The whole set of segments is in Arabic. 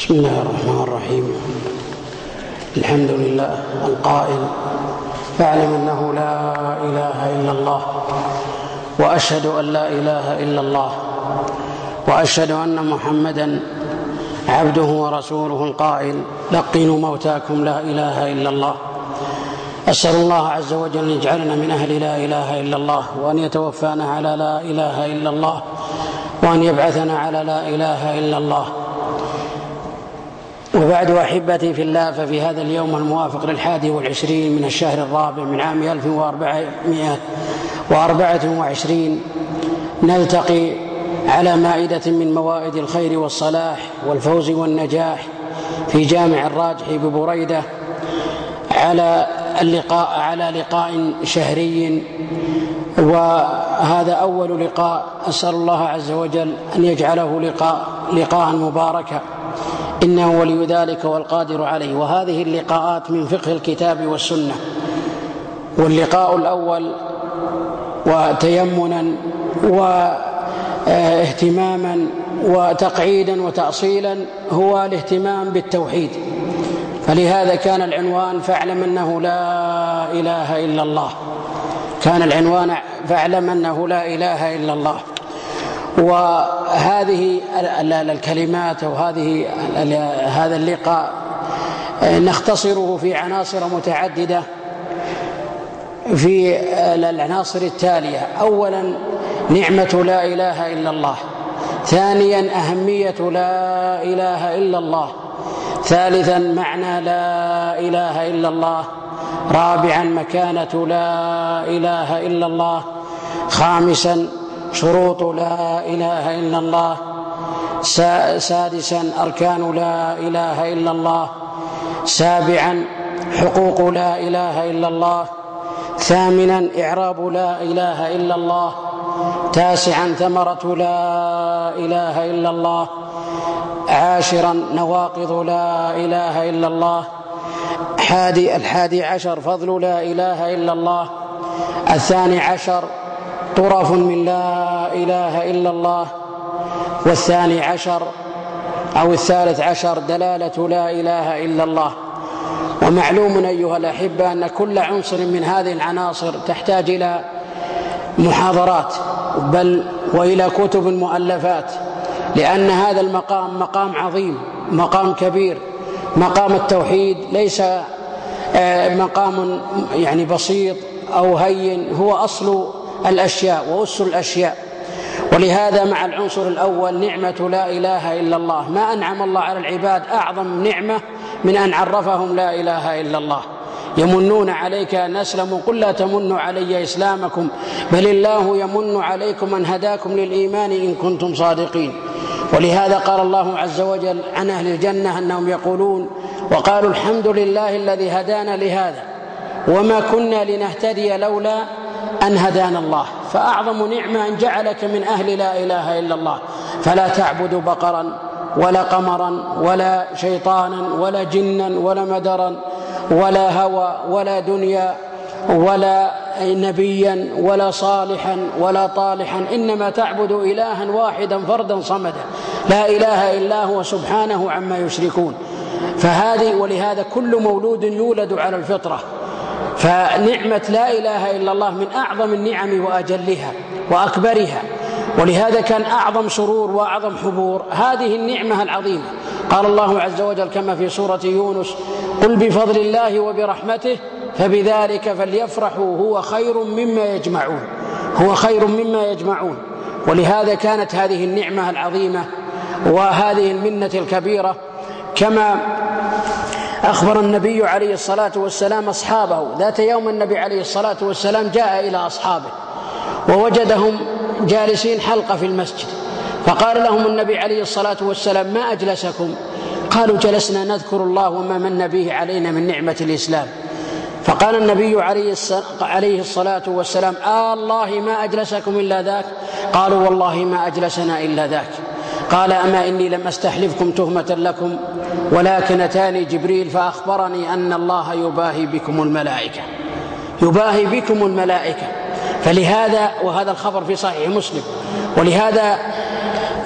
بسم الله الرحمن الرحيم الحمد لله القائل فاعلم أنه لا إله إلا الله وأشهد أن لا إله إلا الله وأشهد أن محمدا عبده ورسوله القائل لقنوا موتاكم لا إله إلا الله أسأل الله عز وجل أن يجعلنا من أهل لا إله إلا الله وأن يتوفانا على لا إله إلا الله وأن يبعثنا على لا إله إلا الله وبعد أحبتي في الله ففي هذا اليوم الموافق للحادي والعشرين من الشهر الرابع من عام 1424 نلتقي على مائدة من موائد الخير والصلاح والفوز والنجاح في جامع الراجح ببريدة على اللقاء على لقاء شهري. وهذا أول لقاء أسأل الله عز وجل أن يجعله لقاء لقاء مباركا. إنه ولي ذلك والقادر عليه. وهذه اللقاءات من فقه الكتاب والسنة. واللقاء الأول وتيمنا واهتماما وتقعيدا وتأصيلا هو الاهتمام بالتوحيد. فلهذا كان العنوان فاعلم أنه لا إله إلا الله. كان العنوان فاعلم أنه لا إله إلا الله. وهذه الكلمات أو هذه هذا اللقاء آه، نختصره في عناصر متعددة. في آه، العناصر التالية. أولا نعمة لا إله إلا الله. ثانيا أهمية لا إله إلا الله. ثالثا معنى لا إله إلا الله. رابعا مكانة لا إله إلا الله. خامسا شروط لا إله إلا الله. سادسا أركان لا إله إلا الله. سابعا حقوق لا إله إلا الله. ثامنا إعراب لا إله إلا الله. تاسعا ثمرة لا إله إلا الله. عاشرا نواقض لا إله إلا الله. حادي الحادي عشر فضل لا إله إلا الله. الثاني عشر طرف من لا إله إلا الله والثاني عشر أو الثالث عشر دلالة لا إله إلا الله. ومعلوم أيها الأحبة أن كل عنصر من هذه العناصر تحتاج إلى محاضرات بل وإلى كتب مؤلفات لأن هذا المقام مقام عظيم مقام كبير مقام التوحيد ليس آه، مقام يعني بسيط أو هين هو أصل الأشياء وأس الأشياء. ولهذا مع العنصر الأول نعمة لا إله إلا الله. ما أنعم الله على العباد أعظم نعمة من أن عرفهم لا إله إلا الله. يمنون عليك أن أسلموا. قل لا تمنوا علي إسلامكم. بل الله يمن عليكم أن هداكم للإيمان إن كنتم صادقين. ولهذا قال الله عز وجل عن أهل الجنة أنهم يقولون وقالوا الحمد لله الذي هدانا لهذا. وما كنا لنهتدي لولا أن هدانا الله. فأعظم نعمة أن جعلك من أهل لا إله إلا الله. فلا تعبد بقرا ولا قمرا ولا شيطانا ولا جنا ولا مدرا ولا هوى ولا دنيا ولا نبيا ولا صالحا ولا طالحا. إنما تعبد الها واحدا فردا صمدا. لا إله إلا هو سبحانه عما يشركون. فهذه ولهذا كل مولود يولد على الفطرة. فنعمة لا إله إلا الله من أعظم النعم وأجلها وأكبرها. ولهذا كان أعظم سرور وأعظم حبور. هذه النعمة العظيمة. قال الله عز وجل كما في سورة يونس قل بفضل الله وبرحمته فبذلك فليفرحوا هو خير مما يجمعون. هو خير مما يجمعون. ولهذا كانت هذه النعمة العظيمة وهذه المنة الكبيرة كما أخبر النبي عليه الصلاة والسلام أصحابه. ذات يوم النبي عليه الصلاة والسلام جاء إلى أصحابه ووجدهم جالسين حلقة في المسجد. فقال لهم النبي عليه الصلاة والسلام ما أجلسكم؟ قالوا جلسنا نذكر الله وما من به علينا من نعمة الإسلام. فقال النبي عليه الصلاة والسلام آه الله ما أجلسكم إلا ذاك. قالوا والله ما أجلسنا إلا ذاك. قال أما إني لم أستحلفكم تهمة لكم ولكن أتاني جبريل فأخبرني أن الله يباهي بكم الملائكة. يباهي بكم الملائكة. فلهذا وهذا الخبر في صحيح مسلم. ولهذا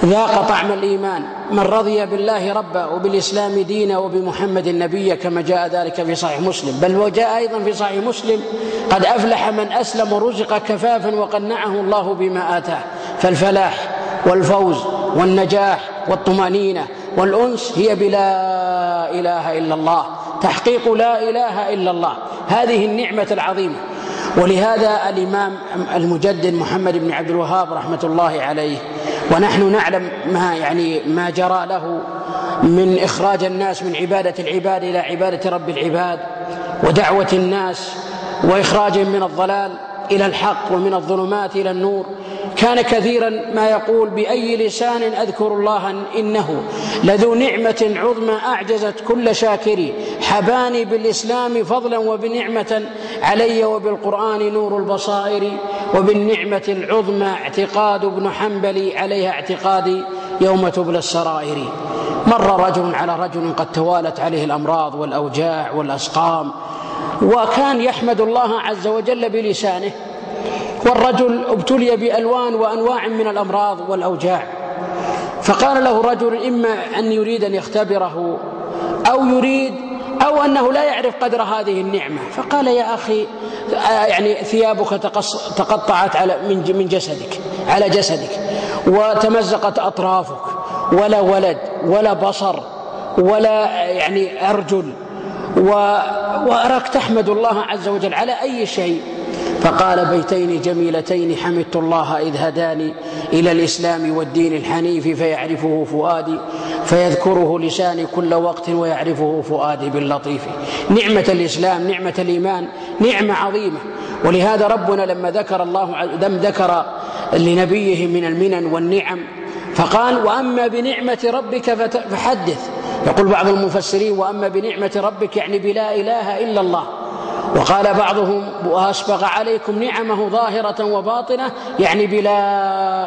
ذاق طعم الإيمان. من رضي بالله ربا وبالإسلام دينا وبمحمد النبي كما جاء ذلك في صحيح مسلم. بل وجاء أيضا في صحيح مسلم قد أفلح من أسلم ورزق كفافا وقنعه الله بما آتاه. فالفلاح والفوز والنجاح والطمأنينة والأنس هي بلا إله إلا الله. تحقيق لا إله إلا الله. هذه النعمة العظيمة. ولهذا الإمام المجدد محمد بن عبد الوهاب رحمة الله عليه ونحن نعلم ما يعني ما جرى له من إخراج الناس من عبادة العباد إلى عبادة رب العباد ودعوة الناس وإخراجهم من الضلال إلى الحق ومن الظلمات إلى النور كان كثيرا ما يقول بأي لسان أذكر الله إنه لذو نعمة عظمى أعجزت كل شاكري حباني بالإسلام فضلا وبنعمة علي وبالقرآن نور البصائر وبالنعمة العظمى اعتقاد ابن حنبلي عليها اعتقادي يوم تبلى السرائر مر رجل على رجل قد توالت عليه الأمراض والأوجاع والأسقام وكان يحمد الله عز وجل بلسانه والرجل ابتلي بألوان وأنواع من الأمراض والأوجاع. فقال له رجل إما أن يريد أن يختبره أو يريد أو أنه لا يعرف قدر هذه النعمة. فقال يا أخي يعني ثيابك تقطعت على من جسدك على جسدك وتمزقت أطرافك ولا ولد ولا بصر ولا يعني أرجل وأراك تحمد الله عز وجل على أي شيء. فقال بيتين جميلتين حمدت الله إذ هداني إلى الإسلام والدين الحنيف فيعرفه فؤادي فيذكره لساني كل وقت ويعرفه فؤادي باللطيف. نعمة الإسلام نعمة الإيمان نعمة عظيمة. ولهذا ربنا لما ذكر الله لم ذكر لنبيه من المنن والنعم فقال وأما بنعمة ربك فحدث. يقول بعض المفسرين وأما بنعمة ربك يعني بلا إله إلا الله. وقال بعضهم وأسبغ عليكم نعمه ظاهرة وباطنة يعني بلا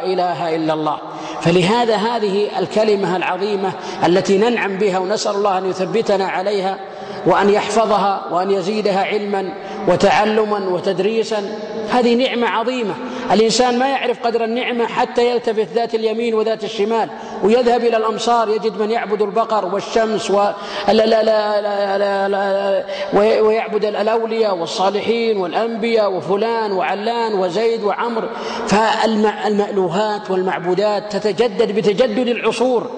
إله إلا الله. فلهذا هذه الكلمة العظيمة التي ننعم بها ونسأل الله أن يثبتنا عليها وأن يحفظها وأن يزيدها علما وتعلما وتدريسا. هذه نعمة عظيمة. الإنسان ما يعرف قدر النعمة حتى يلتفت ذات اليمين وذات الشمال ويذهب إلى الأمصار يجد من يعبد البقر والشمس و... لا لا لا لا لا لا ويعبد الأولياء والصالحين والأنبياء وفلان وعلان وزيد وعمر. فالمألوهات والمعبودات تتجدد بتجدد العصور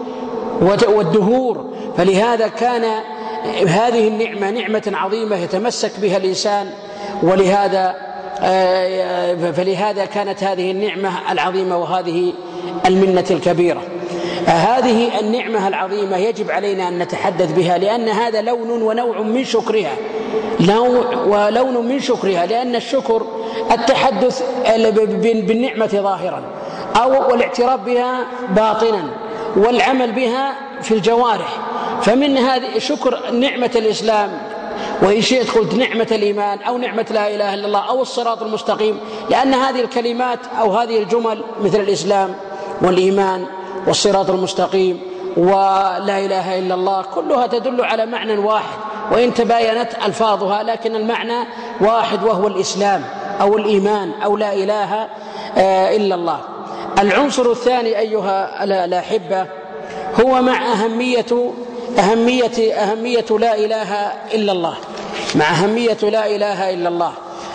والدهور. فلهذا كان هذه النعمة نعمة عظيمة يتمسك بها الإنسان ولهذا آه، آه، فلهذا كانت هذه النعمة العظيمة وهذه المنة الكبيرة. هذه النعمة العظيمة يجب علينا أن نتحدث بها لأن هذا لون ونوع من شكرها. نوع ولون من شكرها لأن الشكر التحدث بالنعمة ظاهرا أو والاعتراف بها باطنا والعمل بها في الجوارح. فمن هذه شكر نعمة الإسلام. وإن شئت قلت نعمة الإيمان أو نعمة لا إله إلا الله أو الصراط المستقيم. لأن هذه الكلمات أو هذه الجمل مثل الإسلام والإيمان والصراط المستقيم ولا إله إلا الله كلها تدل على معنى واحد. وإن تباينت ألفاظها لكن المعنى واحد وهو الإسلام أو الإيمان أو لا إله آه، إلا الله. العنصر الثاني أيها الأحبة هو مع أهمية أهمية, أهمية لا إله إلا الله. مع أهمية لا إله إلا الله.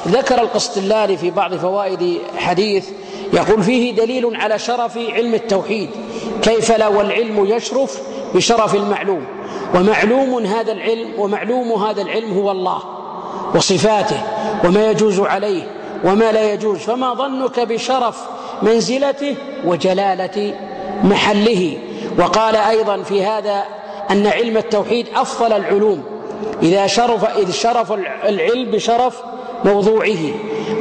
ذكر القسطلاني في بعض فوائد حديث يقول فيه دليل على شرف علم التوحيد. كيف لا والعلم يشرف بشرف المعلوم. ومعلوم هذا العلم ومعلوم هذا العلم هو الله وصفاته وما يجوز عليه وما لا يجوز. فما ظنك بشرف منزلته وجلالة محله. وقال أيضا في هذا أن علم التوحيد أفضل العلوم إذا شرف إذ شرف العلم بشرف موضوعه.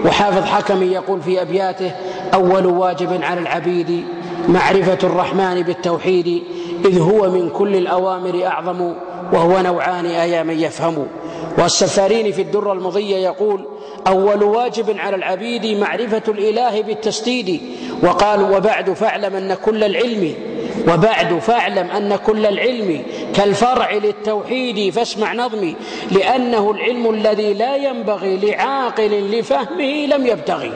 وحافظ حكمي يقول في أبياته أول واجب على العبيد معرفة الرحمن بالتوحيد إذ هو من كل الأوامر أعظم وهو نوعان آيا من يفهم. والسفارين في الدرة المضية يقول أول واجب على العبيد معرفة الإله بالتسديد. وقال وبعد فاعلم أن كل العلم وبعد فاعلم أن كل العلم كالفرع للتوحيد فاسمع نظمي لأنه العلم الذي لا ينبغي لعاقل لفهمه لم يبتغي.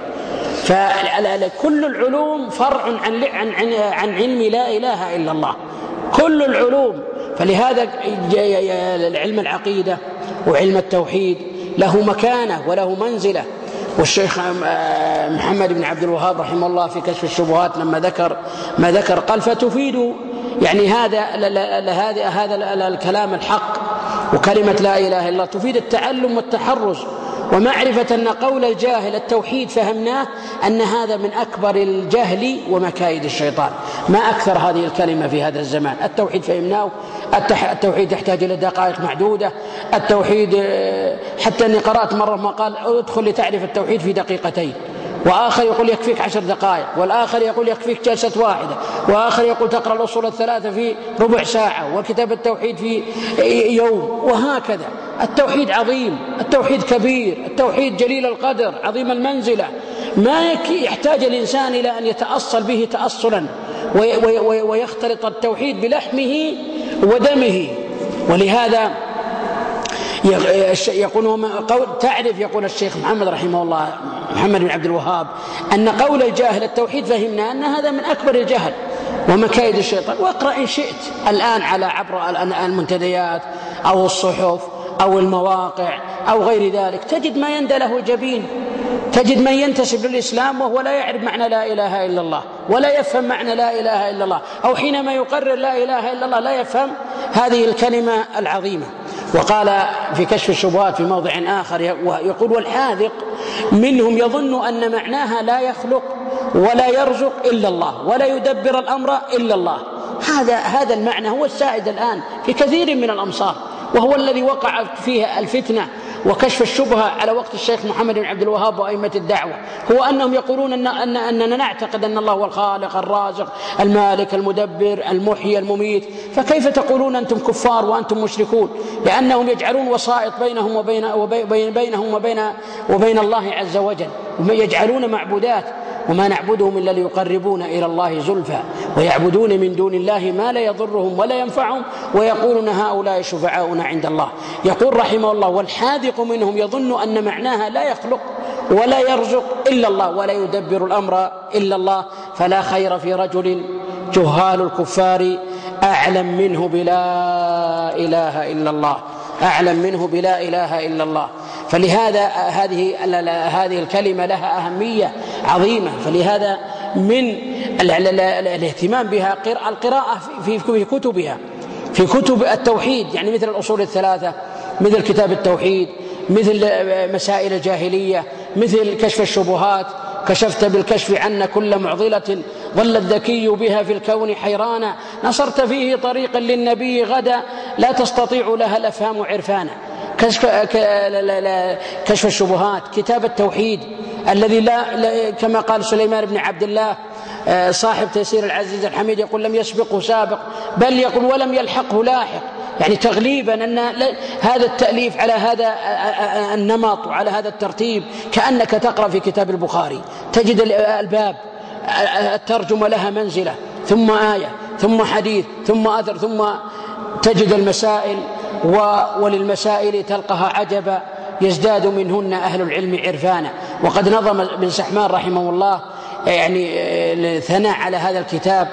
فكل العلوم فرع عن, عن, عن, علم لا إله إلا الله. كل العلوم. فلهذا علم العقيدة وعلم التوحيد له مكانة وله منزلة. والشيخ آه، محمد بن عبد الوهاب رحمه الله في كشف الشبهات لما ذكر ما ذكر قال فتفيد يعني هذا هذا هذا الكلام الحق وكلمة لا إله إلا الله. تفيد التعلم والتحرز ومعرفة أن قول الجاهل التوحيد فهمناه أن هذا من أكبر الجهل ومكايد الشيطان. ما أكثر هذه الكلمة في هذا الزمان. التوحيد فهمناه التوحيد يحتاج إلى دقائق معدودة التوحيد آه، حتى أني قرأت مرة ما قال ادخل لتعرف التوحيد في دقيقتين. وآخر يقول يكفيك عشر دقائق والآخر يقول يكفيك جلسة واحدة وآخر يقول تقرأ الأصول الثلاثة في ربع ساعة وكتاب التوحيد في يوم وهكذا. التوحيد عظيم التوحيد كبير التوحيد جليل القدر عظيم المنزلة. ما يحتاج الإنسان إلى أن يتأصل به تأصلا ويختلط التوحيد بلحمه ودمه. ولهذا يقول تعرف يقول الشيخ محمد رحمه الله محمد بن عبد الوهاب أن قول الجاهل التوحيد فهمنا أن هذا من أكبر الجهل ومكايد الشيطان. واقرأ إن شئت الآن على عبر المنتديات أو الصحف أو المواقع أو غير ذلك. تجد ما يندى له جبين. تجد من ينتسب للإسلام وهو لا يعرف معنى لا إله إلا الله ولا يفهم معنى لا إله إلا الله أو حينما يقرر لا إله إلا الله لا يفهم هذه الكلمة العظيمة. وقال في كشف الشبهات في موضع آخر يقول والحاذق منهم يظن أن معناها لا يخلق ولا يرزق إلا الله ولا يدبر الأمر إلا الله. هذا هذا المعنى هو السائد الآن في كثير من الأمصار وهو الذي وقع فيه الفتنة وكشف الشبهة على وقت الشيخ محمد بن عبد الوهاب وأئمة الدعوة. هو أنهم يقولون أن أن أننا نعتقد أن الله هو الخالق الرازق المالك المدبر المحيي المميت. فكيف تقولون أنتم كفار وأنتم مشركون؟ لأنهم يجعلون وسائط بينهم وبين وبين بينهم وبين وبين الله عز وجل. يجعلون معبودات وما نعبدهم إلا ليقربونا إلى الله زلفى ويعبدون من دون الله ما لا يضرهم ولا ينفعهم ويقولون هؤلاء شفعاؤنا عند الله. يقول رحمه الله والحاذق منهم يظن أن معناها لا يخلق ولا يرزق إلا الله ولا يدبر الأمر إلا الله. فلا خير في رجل جهال الكفار أعلم منه بلا إله إلا الله. أعلم منه بلا إله إلا الله. فلهذا هذه هذه الكلمة لها أهمية عظيمة. فلهذا من الاهتمام بها القراءة في كتبها في كتب التوحيد. يعني مثل الأصول الثلاثة مثل كتاب التوحيد مثل مسائل الجاهلية مثل كشف الشبهات. كشفت بالكشف عنا كل معضلة ظل الذكي بها في الكون حيرانا. نصرت فيه طريقا للنبي غدا لا تستطيع لها الأفهام عرفانا. كشف كشف الشبهات كتاب التوحيد الذي لا كما قال سليمان بن عبد الله آه، صاحب تيسير العزيز الحميد يقول لم يسبقه سابق بل يقول ولم يلحقه لاحق. يعني تغليبا أن هذا التأليف على هذا آه، آه، النمط وعلى هذا الترتيب كأنك تقرأ في كتاب البخاري. تجد الباب الترجمة لها منزلة ثم آية ثم حديث ثم أثر ثم تجد المسائل. وللمسائل تلقها عجبا يزداد منهن أهل العلم عرفانا. وقد نظم بن سحمان رحمه الله يعني ثناء على هذا الكتاب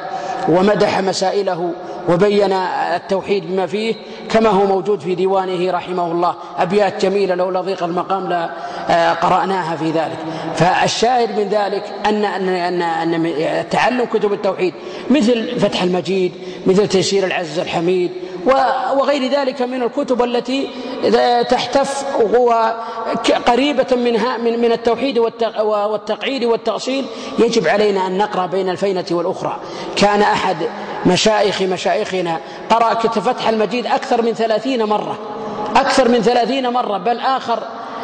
ومدح مسائله وبين التوحيد بما فيه كما هو موجود في ديوانه رحمه الله. أبيات جميلة لو لضيق المقام لا آه، قرأناها في ذلك. فالشاهد من ذلك أن أن أن أن تعلم كتب التوحيد مثل فتح المجيد مثل تيسير العز الحميد وغير ذلك من الكتب التي آه، تحتف قريبة منها من من التوحيد والتقعيد والتأصيل. يجب علينا أن نقرأ بين الفينة والأخرى. كان أحد مشايخ مشايخنا. قرأ فتح المجيد أكثر من ثلاثين مرة. أكثر من ثلاثين مرة. بل آخر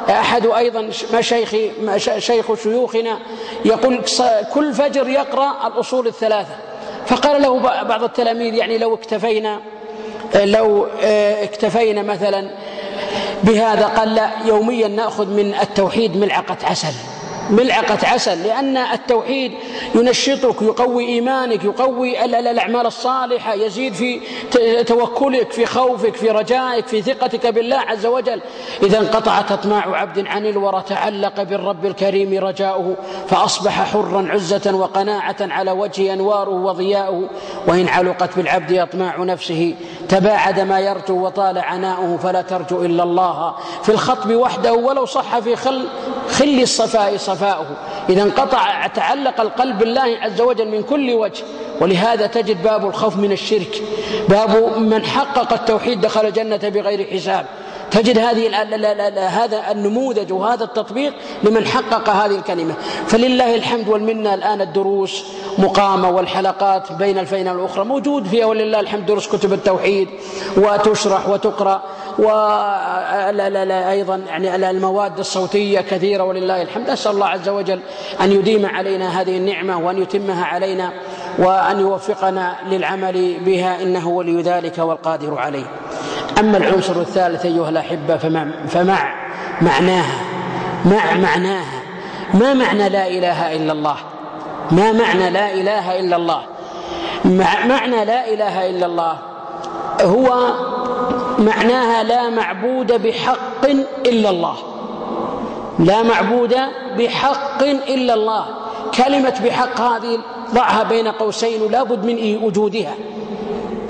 أحد أيضا مشايخ شيخ شيوخنا يقول كل فجر يقرأ الأصول الثلاثة. فقال له بعض التلاميذ يعني لو اكتفينا لو آه، اكتفينا مثلا بهذا قال لا يوميا نأخذ من التوحيد ملعقة عسل. ملعقة عسل لأن التوحيد ينشطك يقوي إيمانك يقوي الأعمال الصالحة يزيد في توكلك في خوفك في رجائك في ثقتك بالله عز وجل. إذا انقطعت أطماع عبد عن الورى تعلق بالرب الكريم رجاؤه فأصبح حرا عزة وقناعة على وجه أنواره وضياؤه. وإن علقت بالعبد أطماع نفسه تباعد ما يرجو وطال عناؤه فلا ترجو إلا الله. في الخطب وحده ولو صح في خل خل الصفائص صفاؤه. إذا انقطع تعلق القلب بالله عز وجل من كل وجه. ولهذا تجد باب الخوف من الشرك. باب من حقق التوحيد دخل الجنة بغير حساب. تجد هذه لا لا لا هذا النموذج وهذا التطبيق لمن حقق هذه الكلمة. فلله الحمد والمنة الآن الدروس مقامة والحلقات بين الفين والأخرى موجود فيها ولله الحمد دروس كتب التوحيد وتشرح وتقرأ وأيضا يعني المواد الصوتية كثيرة ولله الحمد. أسأل الله عز وجل أن يديم علينا هذه النعمة وأن يتمها علينا. وأن يوفقنا للعمل بها إنه ولي ذلك والقادر عليه. أما العنصر الثالث أيها الأحبة فمع, فمع معناها مع معناها؟ ما معنى لا إله إلا الله؟ ما معنى لا إله إلا الله؟ مع معنى لا إله إلا الله هو معناها لا معبود بحق إلا الله. لا معبود بحق إلا الله. كلمة بحق هذه ضعها بين قوسين لا بد من وجودها.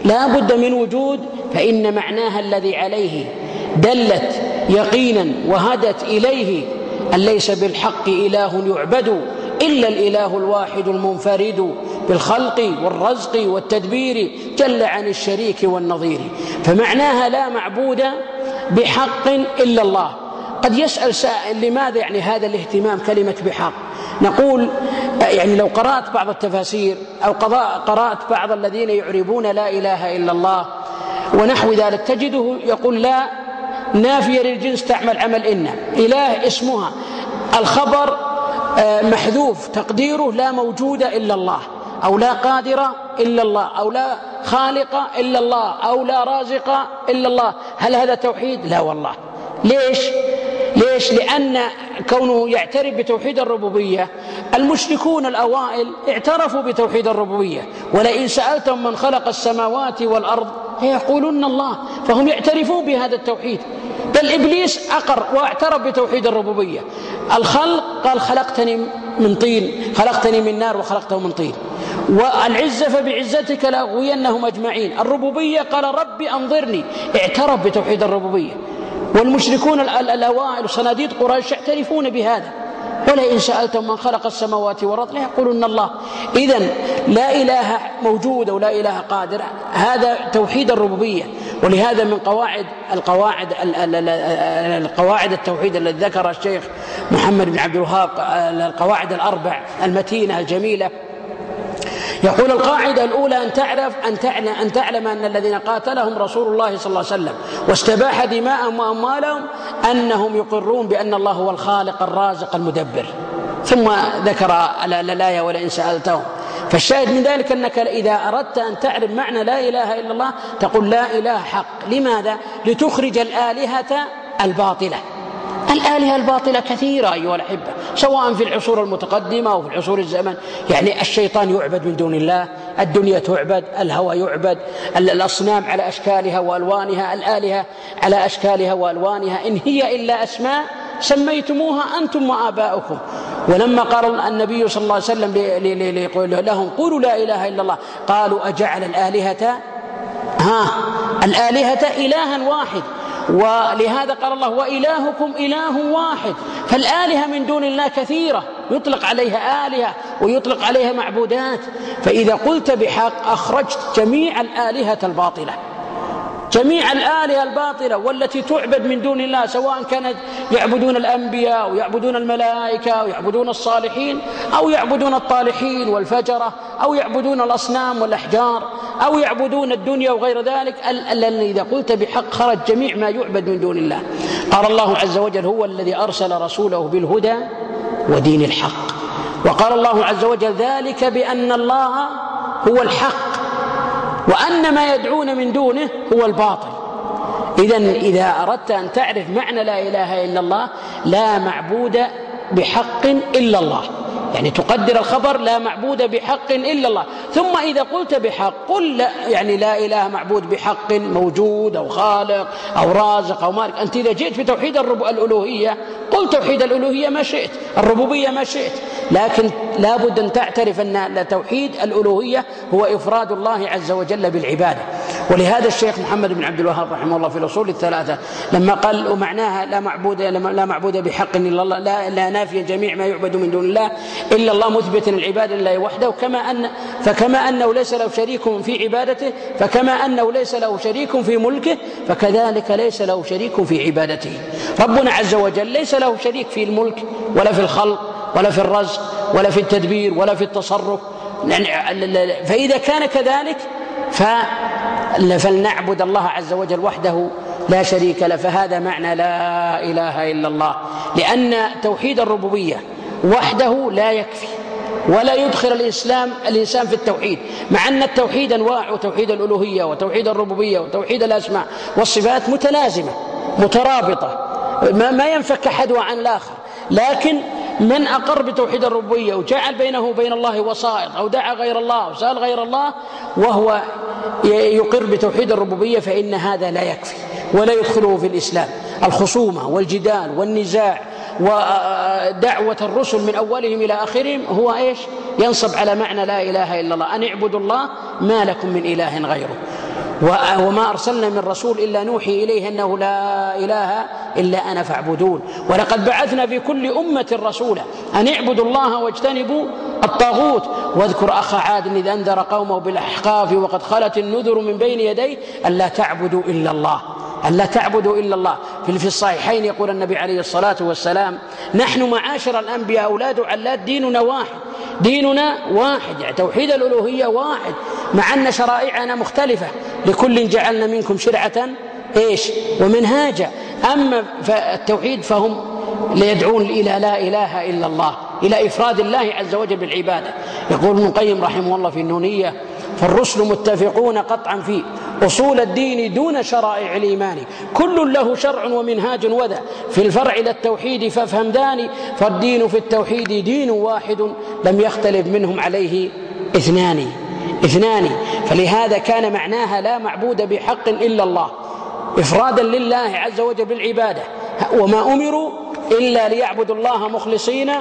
لا بد من وجود فإن معناها الذي عليه دلت يقينا وهدت إليه أن ليس بالحق إله يعبد إلا الإله الواحد المنفرد بالخلق والرزق والتدبير جل عن الشريك والنظير. فمعناها لا معبود بحق إلا الله. قد يسأل سائل لماذا يعني هذا الاهتمام كلمة بحق؟ نقول يعني لو قرأت بعض التفاسير أو قرأت بعض الذين يعربون لا إله إلا الله ونحو ذلك تجده يقول لا نافية للجنس تعمل عمل إن إله اسمها الخبر آه، محذوف تقديره لا موجود إلا الله أو لا قادر إلا الله أو لا خالق إلا الله أو لا رازق إلا الله هل هذا توحيد؟ لا والله ليش؟ ليش؟ لأن كونه يعترف بتوحيد الربوبية. المشركون الأوائل اعترفوا بتوحيد الربوبية. ولئن سألتهم من خلق السماوات والأرض فيقولون الله. فهم يعترفون بهذا التوحيد. بل إبليس أقر واعترف بتوحيد الربوبية. الخلق قال خلقتني من طين خلقتني من نار وخلقته من طين. والعزة فبعزتك لأغوينهم أجمعين. الربوبية قال ربي أنظرني. اعترف بتوحيد الربوبية. والمشركون الأوائل صناديد قريش يعترفون بهذا. ولئن سألتم من خلق السماوات والأرض ليقولن الله. إذا لا إله موجود ولا إله قادر. هذا توحيد الربوبية. ولهذا من قواعد القواعد القواعد التوحيد الذي ذكر الشيخ محمد بن عبد الوهاب القواعد الأربع المتينة الجميلة. يقول القاعدة الأولى أن تعرف أن تعلم أن تعلم أن الذين قاتلهم رسول الله صلى الله عليه وسلم واستباح دماءهم وأموالهم أنهم يقرون بأن الله هو الخالق الرازق المدبر. ثم ذكر الآية ولئن سألتهم. فالشاهد من ذلك أنك إذا أردت أن تعرف معنى لا إله إلا الله تقول لا إله حق. لماذا؟ لتخرج الآلهة الباطلة. الآلهة الباطلة كثيرة أيها الأحبة سواء في العصور المتقدمة أو في العصور الزمن. يعني الشيطان يعبد من دون الله الدنيا تعبد الهوى يعبد الأصنام على أشكالها وألوانها الآلهة على أشكالها وألوانها. إن هي إلا أسماء سميتموها أنتم وآباؤكم. ولما قال النبي صلى الله عليه وسلم لهم قولوا لا إله إلا الله. قالوا أجعل الآلهة ها الآلهة إلها واحد. ولهذا قال الله وإلهكم إله واحد فالآلهة من دون الله كثيرة يطلق عليها آلهة ويطلق عليها معبودات. فإذا قلت بحق أخرجت جميع الآلهة الباطلة. جميع الآلهة الباطلة والتي تعبد من دون الله سواء كانت يعبدون الأنبياء ويعبدون الملائكة ويعبدون الصالحين أو يعبدون الطالحين والفجرة أو يعبدون الأصنام والأحجار أو يعبدون الدنيا وغير ذلك لأن إذا قلت بحق خرج جميع ما يعبد من دون الله. قال الله عز وجل هو الذي أرسل رسوله بالهدى ودين الحق. وقال الله عز وجل ذلك بأن الله هو الحق. وأن ما يدعون من دونه هو الباطل. إذا إذا أردت أن تعرف معنى لا إله إلا الله لا معبود بحق إلا الله. يعني تقدر الخبر لا معبود بحق إلا الله. ثم إذا قلت بحق قل لا يعني لا إله معبود بحق موجود أو خالق أو رازق أو مالك. أنت إذا جئت بتوحيد الألوهية قل توحيد الألوهية ما شئت الربوبية ما شئت. لكن لابد أن تعترف أن توحيد الألوهية هو إفراد الله عز وجل بالعبادة. ولهذا الشيخ محمد بن عبد الوهاب رحمه الله في الأصول الثلاثة لما قال ومعناها لا معبود لا معبود بحق إلا الله لا, لا نافية جميع ما يعبد من دون الله إلا الله مثبتا العبادة لله وحده وكما أن فكما أنه ليس له شريك في عبادته فكما أنه ليس له شريك في ملكه فكذلك ليس له شريك في عبادته. ربنا عز وجل ليس له شريك في الملك ولا في الخلق ولا في الرزق ولا في التدبير ولا في التصرف. فإذا كان كذلك فلنعبد الله عز وجل وحده لا شريك له فهذا معنى لا إله إلا الله. لأن توحيد الربوبية وحده لا يكفي ولا يدخل الإسلام الإنسان في التوحيد مع أن التوحيد أنواع وتوحيد الألوهية وتوحيد الربوبية وتوحيد الأسماء والصفات متلازمة مترابطة ما, ما ينفك أحدها عن الآخر. لكن من أقر بتوحيد الربوبية وجعل بينه وبين الله وسائط أو دعا غير الله أو سأل غير الله وهو يقر بتوحيد الربوبية فإن هذا لا يكفي ولا يدخله في الإسلام. الخصومة والجدال والنزاع ودعوة الرسل من أولهم إلى آخرهم هو إيش؟ ينصب على معنى لا إله إلا الله. أن اعبدوا الله ما لكم من إله غيره. وما أرسلنا من رسول إلا نوحي إليه أنه لا إله إلا أنا فاعبدون. ولقد بعثنا في كل أمة رسولا أن اعبدوا الله واجتنبوا الطاغوت. واذكر أخا عاد إذ أنذر قومه بالأحقاف وقد خلت النذر من بين يديه ألا تعبدوا إلا الله. ألا تعبدوا إلا الله. في الصحيحين يقول النبي عليه الصلاة والسلام نحن معاشر الأنبياء أولاد علات ديننا واحد ديننا واحد يعني توحيد الألوهية واحد مع أن شرائعنا مختلفة لكل جعلنا منكم شرعة إيش؟ ومنهاجا أما التوحيد فهم ليدعون إلى لا إله إلا الله إلى إفراد الله عز وجل بالعبادة. يقول ابن القيم رحمه الله في النونية فالرسل متفقون قطعا في أصول الدين دون شرائع الإيمان. كل له شرع ومنهاج وذا. في الفرع للتوحيد فافهم داني فالدين في التوحيد دين واحد لم يختلف منهم عليه اثنان اثنان. فلهذا كان معناها لا معبود بحق إلا الله إفرادا لله عز وجل بالعبادة. وما أمروا إلا ليعبدوا الله مخلصين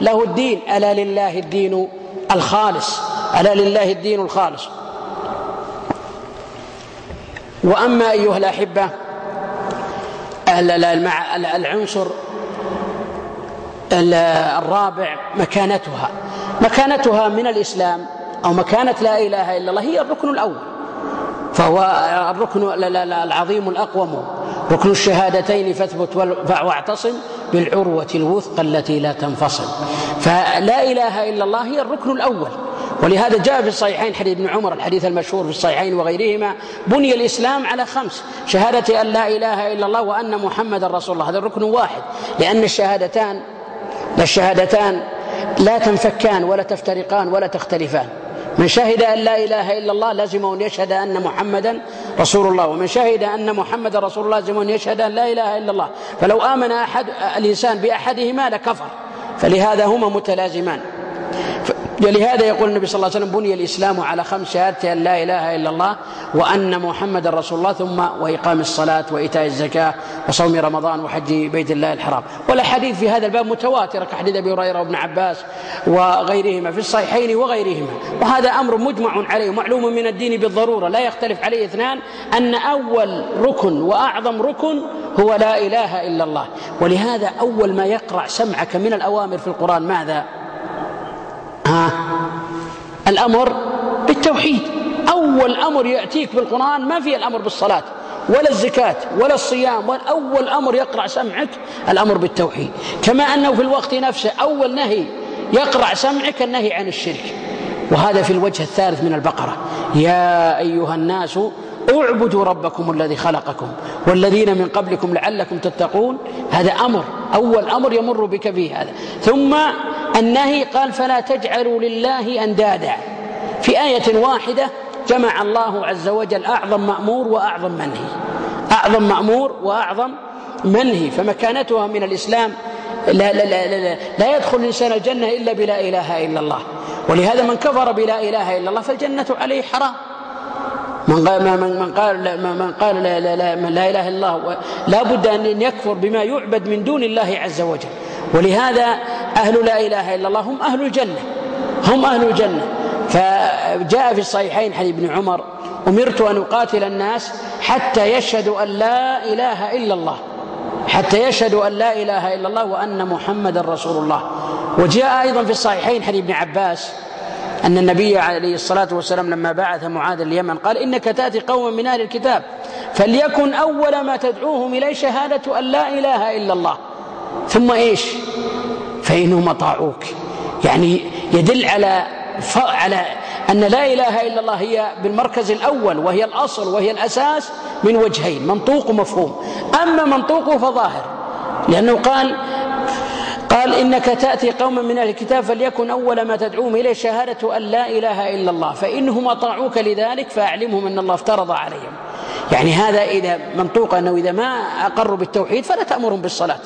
له الدين. ألا لله الدين الخالص. ألا لله الدين الخالص. وأما أيها الأحبة مع العنصر الرابع مكانتها. مكانتها من الإسلام أو مكانة لا إله إلا الله هي الركن الأول فهو الركن العظيم الأقوم. ركن الشهادتين فاثبت واعتصم بالعروة الوثقى التي لا تنفصل. فلا إله إلا الله هي الركن الأول. ولهذا جاء في الصحيحين حديث ابن عمر الحديث المشهور في الصحيحين وغيرهما بني الإسلام على خمس شهادة أن لا إله إلا الله وأن محمد رسول الله هذا الركن واحد لأن الشهادتان الشهادتان لا تنفكان ولا تفترقان ولا تختلفان. من شهد أن لا إله إلا الله لازم أن يشهد أن محمدا رسول الله ومن شهد أن محمد رسول الله لازم أن يشهد أن لا إله إلا الله. فلو آمن أحد الإنسان بأحدهما لكفر فلهذا هما متلازمان. ولهذا يقول النبي صلى الله عليه وسلم بني الإسلام على خمس شهادة أن لا إله إلا الله وأن محمد رسول الله ثم وإقام الصلاة وإيتاء الزكاة وصوم رمضان وحج بيت الله الحرام. والأحاديث في هذا الباب متواترة كحديث أبي هريرة وابن عباس وغيرهما في الصحيحين وغيرهما. وهذا أمر مجمع عليه معلوم من الدين بالضرورة لا يختلف عليه اثنان أن أول ركن وأعظم ركن هو لا إله إلا الله. ولهذا أول ما يقرع سمعك من الأوامر في القرآن ماذا؟ ها. الأمر بالتوحيد. أول أمر يأتيك بالقرآن ما في الأمر بالصلاة ولا الزكاة ولا الصيام أول أمر يقرع سمعك الأمر بالتوحيد. كما أنه في الوقت نفسه أول نهي يقرع سمعك النهي عن الشرك. وهذا في الوجه الثالث من البقرة. يا أيها الناس اعبدوا ربكم الذي خلقكم والذين من قبلكم لعلكم تتقون. هذا أمر أول أمر يمر بك في هذا. ثم النهي قال فلا تجعلوا لله أندادا. في آية واحدة جمع الله عز وجل أعظم مأمور وأعظم منهي. أعظم مأمور وأعظم منهي. فمكانتها من الإسلام لا, لا, لا, لا, لا يدخل الإنسان الجنة إلا بلا إله إلا الله. ولهذا من كفر بلا إله إلا الله فالجنة عليه حرام. من قال من من قال لا من قال لا لا لا, لا إله إلا الله لا بد أن يكفر بما يعبد من دون الله عز وجل. ولهذا أهل لا إله إلا الله هم أهل الجنة هم أهل الجنة. فجاء في الصحيحين عن ابن عمر أمرت أن أقاتل الناس حتى يشهدوا أن لا إله إلا الله حتى يشهدوا أن لا إله إلا الله وأن محمد رسول الله. وجاء أيضا في الصحيحين عن ابن عباس أن النبي عليه الصلاة والسلام لما بعث معاذ اليمن قال إنك تأتي قوما من أهل الكتاب فليكن أول ما تدعوهم إليه شهادة أن لا إله إلا الله. ثم إيش؟ فإنهم أطاعوك يعني يدل على على أن لا إله إلا الله هي بالمركز الأول وهي الأصل وهي الأساس من وجهين منطوق ومفهوم. أما منطوقه فظاهر لأنه قال قال إنك تأتي قوما من أهل الكتاب فليكن أول ما تدعوهم إليه شهادة أن لا إله إلا الله. فإنهم أطاعوك لذلك فأعلمهم أن الله افترض عليهم. يعني هذا إذا منطوق أنه إذا ما أقروا بالتوحيد فلا تأمرهم بالصلاة.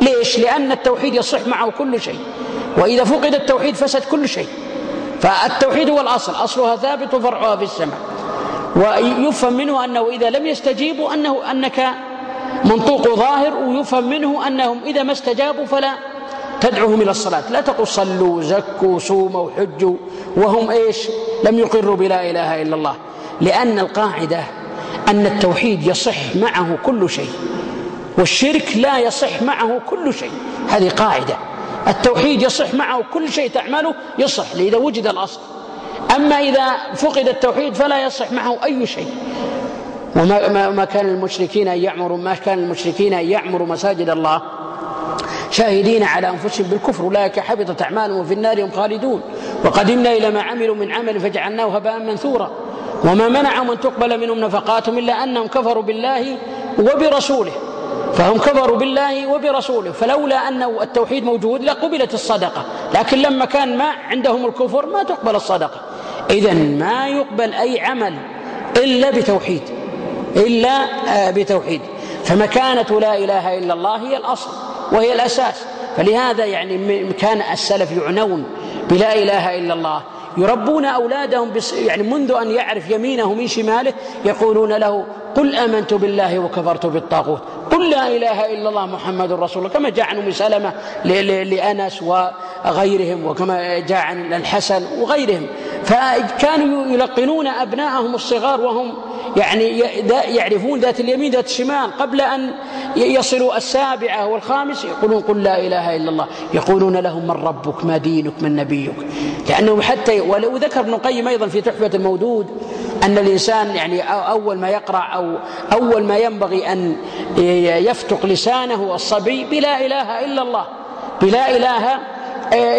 ليش؟ لأن التوحيد يصح معه كل شيء. وإذا فقد التوحيد فسد كل شيء. فالتوحيد هو الأصل. أصلها ثابت وفرعها في السماء. ويفهم منه أنه إذا لم يستجيبوا أنه أنك منطوق ظاهر ويفهم منه أنهم إذا ما استجابوا فلا تدعوهم إلى الصلاة. لا تقول صلوا زكوا صوموا حجوا. وهم إيش؟ لم يقروا بلا إله إلا الله. لأن القاعدة أن التوحيد يصح معه كل شيء. والشرك لا يصح معه كل شيء. هذه قاعدة. التوحيد يصح معه كل شيء تعمله يصح لإذا وجد الأصل. أما إذا فقد التوحيد فلا يصح معه أي شيء. وما ما كان المشركين أن يعمروا ما كان المشركين أن يعمروا مساجد الله شاهدين على أنفسهم بالكفر. أولئك حبطت أعمالهم وفي النار هم خالدون. وقدمنا إلى ما عملوا من عمل فجعلناه هباء منثورا. وما منعهم أن تقبل منهم نفقاتهم إلا أنهم كفروا بالله وبرسوله. فهم كفروا بالله وبرسوله فلولا أن التوحيد موجود لقبلت الصدقة لكن لما كان ما عندهم الكفر ما تقبل الصدقة. إذا ما يقبل أي عمل إلا بتوحيد إلا آه، بتوحيد. فمكانة لا إله إلا الله هي الأصل وهي الأساس. فلهذا يعني كان السلف يعنون بلا إله إلا الله يربون أولادهم بس يعني منذ أن يعرف يمينه من شماله يقولون له قل آمنت بالله وكفرت بالطاغوت. قل لا إله إلا الله محمد رسول الله. كما جاء عن أم سلمة لأنس وغيرهم وكما جاء عن الحسن وغيرهم. فكانوا يلقنون أبناءهم الصغار وهم يعني يعرفون ذات اليمين ذات الشمال قبل أن يصلوا السابعة والخامس يقولون قل لا إله إلا الله. يقولون لهم من ربك؟ ما دينك؟ من نبيك؟ لأنه حتى ولو ذكر ابن القيم أيضا في تحفة المودود أن الإنسان يعني أول ما يقرأ أو أول ما ينبغي أن يفتق لسانه الصبي بلا إله إلا الله. بلا إله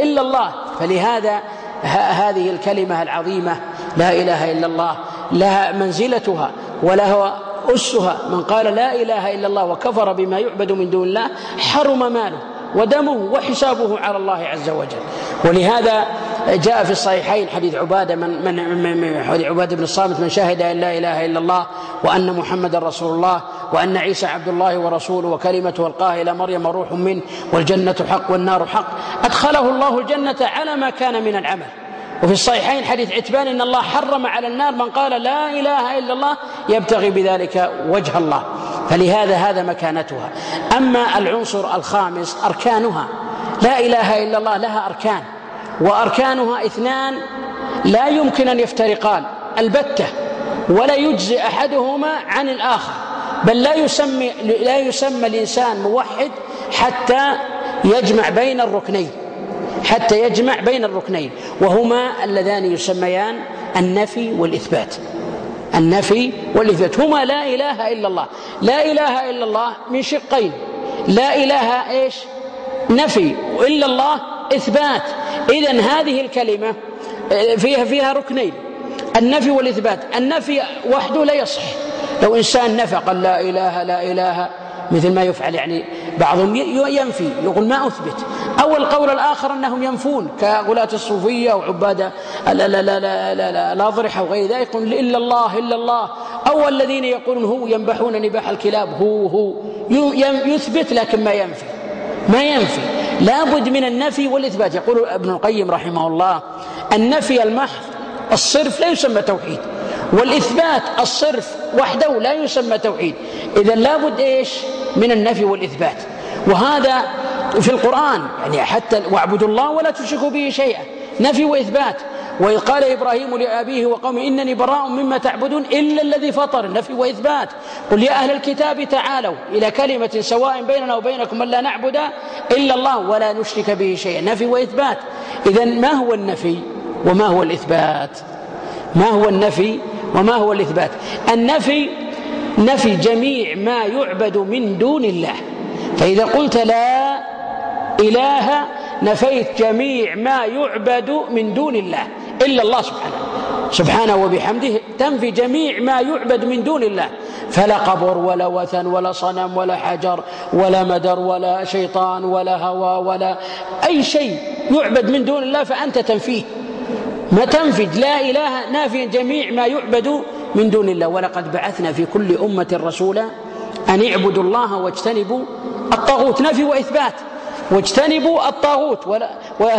إلا الله. فلهذا هذه الكلمة العظيمة لا إله إلا الله. لها منزلتها ولها أسها من قال لا إله إلا الله وكفر بما يعبد من دون الله حرم ماله ودمه وحسابه على الله عز وجل. ولهذا جاء في الصحيحين حديث عبادة من من من حديث عبادة بن الصامت من شهد أن لا إله إلا الله وأن محمد رسول الله وأن عيسى عبد الله ورسوله وكلمته ألقاها إلى مريم روح منه والجنة حق والنار حق. أدخله الله الجنة على ما كان من العمل. وفي الصحيحين حديث عتبان إن الله حرم على النار من قال لا إله إلا الله يبتغي بذلك وجه الله. فلهذا هذا مكانتها. أما العنصر الخامس أركانها. لا إله إلا الله لها أركان. وأركانها اثنان لا يمكن أن يفترقان البتة ولا يجزي أحدهما عن الآخر. بل لا يسمي لا يسمى الإنسان موحد حتى يجمع بين الركنين. حتى يجمع بين الركنين وهما اللذان يسميان النفي والإثبات. النفي والإثبات. هما لا إله إلا الله. لا إله إلا الله من شقين. لا إله إيش؟ نفي. إلا الله إثبات. إذا هذه الكلمة فيها فيها ركنين. النفي والإثبات. النفي وحده لا يصح. لو إنسان نفى قال لا إله لا إله. مثل ما يفعل يعني بعضهم ينفي يقول ما أثبت. أو القول الآخر أنهم ينفون كغلاة الصوفية وعبادة الأضرحة وغير ذلك يقول إلا الله إلا الله. أو الذين يقولون هو ينبحون نباح الكلاب هو هو. يثبت لكن ما ينفي. ما ينفي. لابد من النفي والإثبات. يقول ابن القيم رحمه الله النفي المحض الصرف لا يسمى توحيد. والإثبات الصرف وحده لا يسمى توحيد. إذا لابد إيش؟ من النفي والإثبات. وهذا في القرآن يعني حتى واعبدوا الله ولا تشركوا به شيئا. نفي وإثبات. وإذ قال إبراهيم لأبيه وقومه إنني براء مما تعبدون إلا الذي فطر. نفي وإثبات. قل يا أهل الكتاب تعالوا إلى كلمة سواء بيننا وبينكم ألا نعبد إلا الله ولا نشرك به شيئا. نفي وإثبات. إذا ما هو النفي وما هو الإثبات؟ ما هو النفي وما هو الإثبات؟ النفي نفي جميع ما يعبد من دون الله. فإذا قلت لا إله نفيت جميع ما يعبد من دون الله. إلا الله سبحانه سبحانه وبحمده تنفي جميع ما يعبد من دون الله. فلا قبر ولا وثن ولا صنم ولا حجر ولا مدر ولا شيطان ولا هوى ولا أي شيء يعبد من دون الله فأنت تنفيه. ما تنفج لا إله نافيا جميع ما يعبد من دون الله ولقد بعثنا في كل أمة رسولا أن اعبدوا الله واجتنبوا الطاغوت. نفي وإثبات. واجتنبوا الطاغوت. ولا,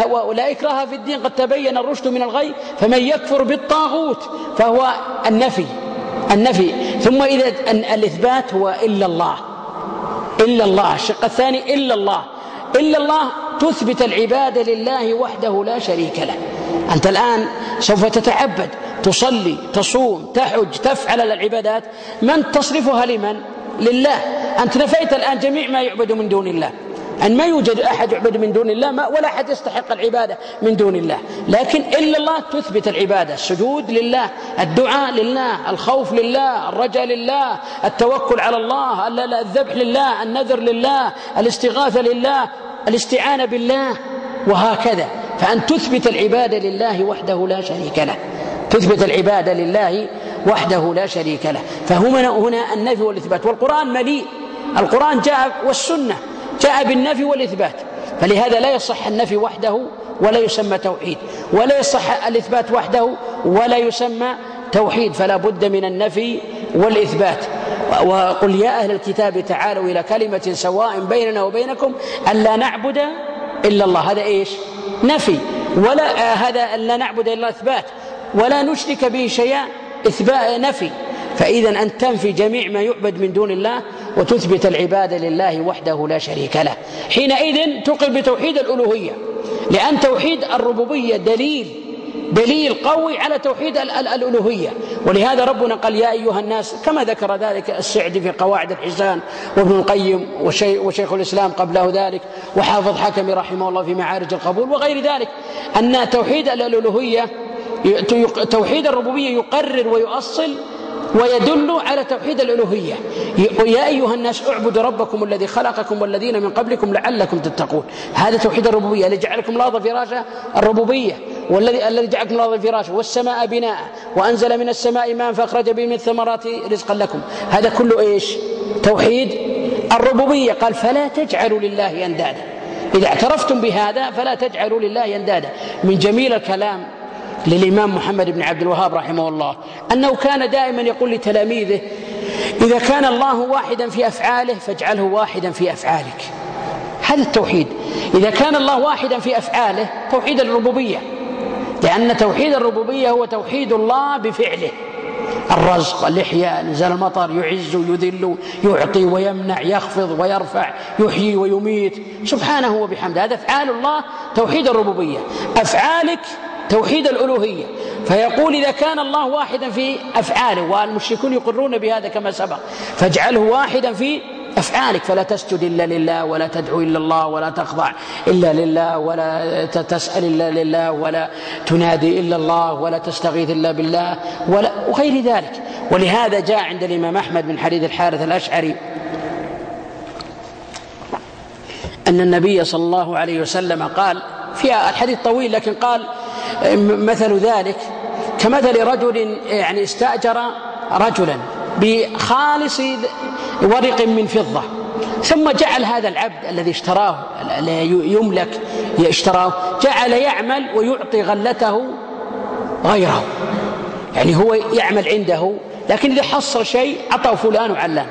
ولا إكراه في الدين. قد تبين الرشد من الغي. فمن يكفر بالطاغوت فهو النفي. النفي. ثم إذا الإثبات هو إلا الله. إلا الله. الشق الثاني إلا الله. إلا الله تثبت العبادة لله وحده لا شريك له. أنت الآن سوف تتعبد. تصلي تصوم تحج تفعل العبادات. من تصرفها لمن؟ لله. أنت نفيت الآن جميع ما يعبد من دون الله. أن ما يوجد أحد يعبد من دون الله ما ولا أحد يستحق العبادة من دون الله. لكن إلا الله تثبت العبادة. السجود لله الدعاء لله الخوف لله الرجاء لله التوكل على الله الذبح لله النذر لله الاستغاثة لله الاستعانة بالله وهكذا. فأن تثبت العبادة لله وحده لا شريك له. تثبت العبادة لله وحده لا شريك له. فهنا هنا النفي والإثبات. والقرآن مليء. القرآن جاء والسنة. جاء بالنفي والإثبات. فلهذا لا يصح النفي وحده ولا يسمى توحيد. ولا يصح الإثبات وحده ولا يسمى توحيد. فلا بد من النفي والإثبات. وقل يا أهل الكتاب تعالوا إلى كلمة سواء بيننا وبينكم ألا نعبد إلا الله. هذا إيش؟ نفي. ولا آه، هذا ألا نعبد إلا إثبات. ولا نشرك به شيئا إثباء نفي. فإذا أن تنفي جميع ما يعبد من دون الله وتثبت العبادة لله وحده لا شريك له. حينئذ تقل بتوحيد الألوهية لأن توحيد الربوبية دليل دليل قوي على توحيد الألوهية. ولهذا ربنا قال يا أيها الناس كما ذكر ذلك السعدي في قواعد الحسان وابن القيم وشيخ الإسلام قبله ذلك وحافظ حكمي رحمه الله في معارج القبول وغير ذلك. أن توحيد الألوهية توحيد الربوبية يقرر ويؤصل ويدل على توحيد الألوهية. يا أيها الناس اعبدوا ربكم الذي خلقكم والذين من قبلكم لعلكم تتقون. هذا توحيد الربوبية. الذي جعلكم الأرض فراشا. الربوبية. والذي الذي جعلكم الأرض فراشا. والسماء بناء. وأنزل من السماء ماء فأخرج به من الثمرات رزقا لكم. هذا كله إيش؟ توحيد الربوبية. قال فلا تجعلوا لله أندادا. إذا اعترفتم بهذا فلا تجعلوا لله أندادا. من جميل الكلام للإمام محمد بن عبد الوهاب رحمه الله أنه كان دائما يقول لتلاميذه إذا كان الله واحدا في أفعاله فاجعله واحدا في أفعالك. هذا التوحيد. إذا كان الله واحدا في أفعاله توحيد الربوبية. لأن توحيد الربوبية هو توحيد الله بفعله. الرزق اللحية نزل المطر يعز ويذل يعطي ويمنع يخفض ويرفع يحيي ويميت. سبحانه وبحمده. هذا أفعال الله توحيد الربوبية. أفعالك توحيد الألوهية. فيقول إذا كان الله واحدا في أفعاله والمشركون يقرون بهذا كما سبق فاجعله واحدا في أفعالك فلا تسجد إلا لله ولا تدعو إلا الله ولا تخضع إلا لله ولا تسأل إلا لله ولا تنادي إلا الله ولا تستغيث إلا بالله ولا وغير ذلك. ولهذا جاء عند الإمام أحمد من حديث الحارث الأشعري أن النبي صلى الله عليه وسلم قال في الحديث طويل لكن قال مثل ذلك كمثل رجل يعني استأجر رجلا بخالص ورق من فضة ثم جعل هذا العبد الذي اشتراه يملك اشتراه جعل يعمل ويعطي غلته غيره. يعني هو يعمل عنده لكن إذا حصل شيء أعطاه فلان وعلان.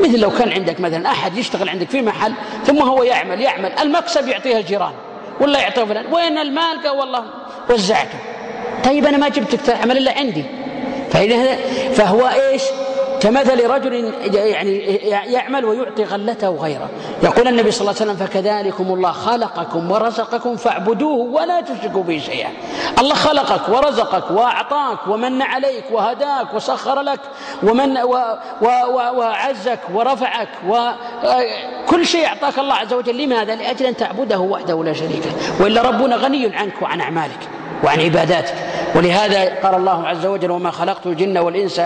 مثل لو كان عندك مثلا أحد يشتغل عندك في محل ثم هو يعمل يعمل المكسب يعطيها الجيران ولا يعطيه فلان. وين المال؟ قال والله وزعته. طيب أنا ما جبتك تعمل إلا عندي. فإذا فهو إيش؟ كمثل رجل يعني يعمل ويعطي غلته غيره يقول النبي صلى الله عليه وسلم فكذلكم الله خلقكم ورزقكم فاعبدوه ولا تشركوا به شيئا. الله خلقك ورزقك وأعطاك ومن عليك وهداك وسخر لك ومن و و و وعزك ورفعك و كل شيء أعطاك الله عز وجل لماذا؟ لأجل أن تعبده وحده لا شريك له. وإلا ربنا غني عنك وعن أعمالك وعن عباداتك. ولهذا قال الله عز وجل وما خلقت الجن والإنس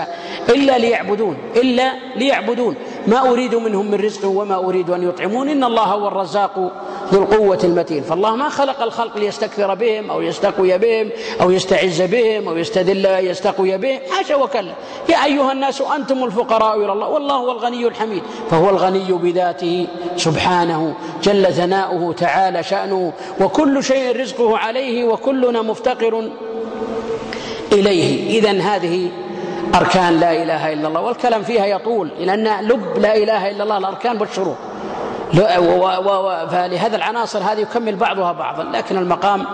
إلا ليعبدون إلا ليعبدون. ما أريد منهم من رزق وما أريد أن يطعمون إن الله هو الرزاق ذو القوة المتين. فالله ما خلق الخلق ليستكثر بهم أو يستقوي بهم أو يستعز بهم أو يستدل يستقوي بهم حاشا وكلا. يا أيها الناس أنتم الفقراء إلى الله. والله هو الغني الحميد. فهو الغني بذاته سبحانه. جل ثناؤه تعالى شأنه. وكل شيء رزقه عليه وكلنا مفتقر إليه. إذا هذه أركان لا إله إلا الله والكلام فيها يطول لأن لب لا إله إلا الله الأركان والشروط فلهذا العناصر هذه يكمل بعضها بعضا لكن المقام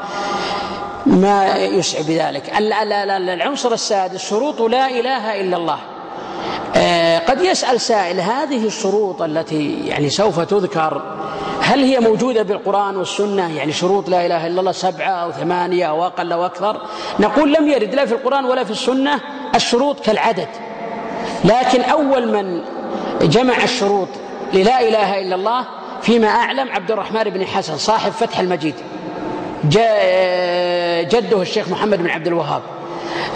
ما يسعي بذلك. العنصر السادس شروط لا إله إلا الله. آه، قد يسأل سائل هذه الشروط التي يعني سوف تذكر هل هي موجودة بالقرآن والسنة؟ يعني شروط لا إله إلا الله سبعة أو ثمانية أو أقل أو أكثر. نقول لم يرد لا في القرآن ولا في السنة الشروط كالعدد. لكن أول من جمع الشروط للا إله إلا الله فيما أعلم عبد الرحمن بن حسن صاحب فتح المجيد جده الشيخ محمد بن عبد الوهاب.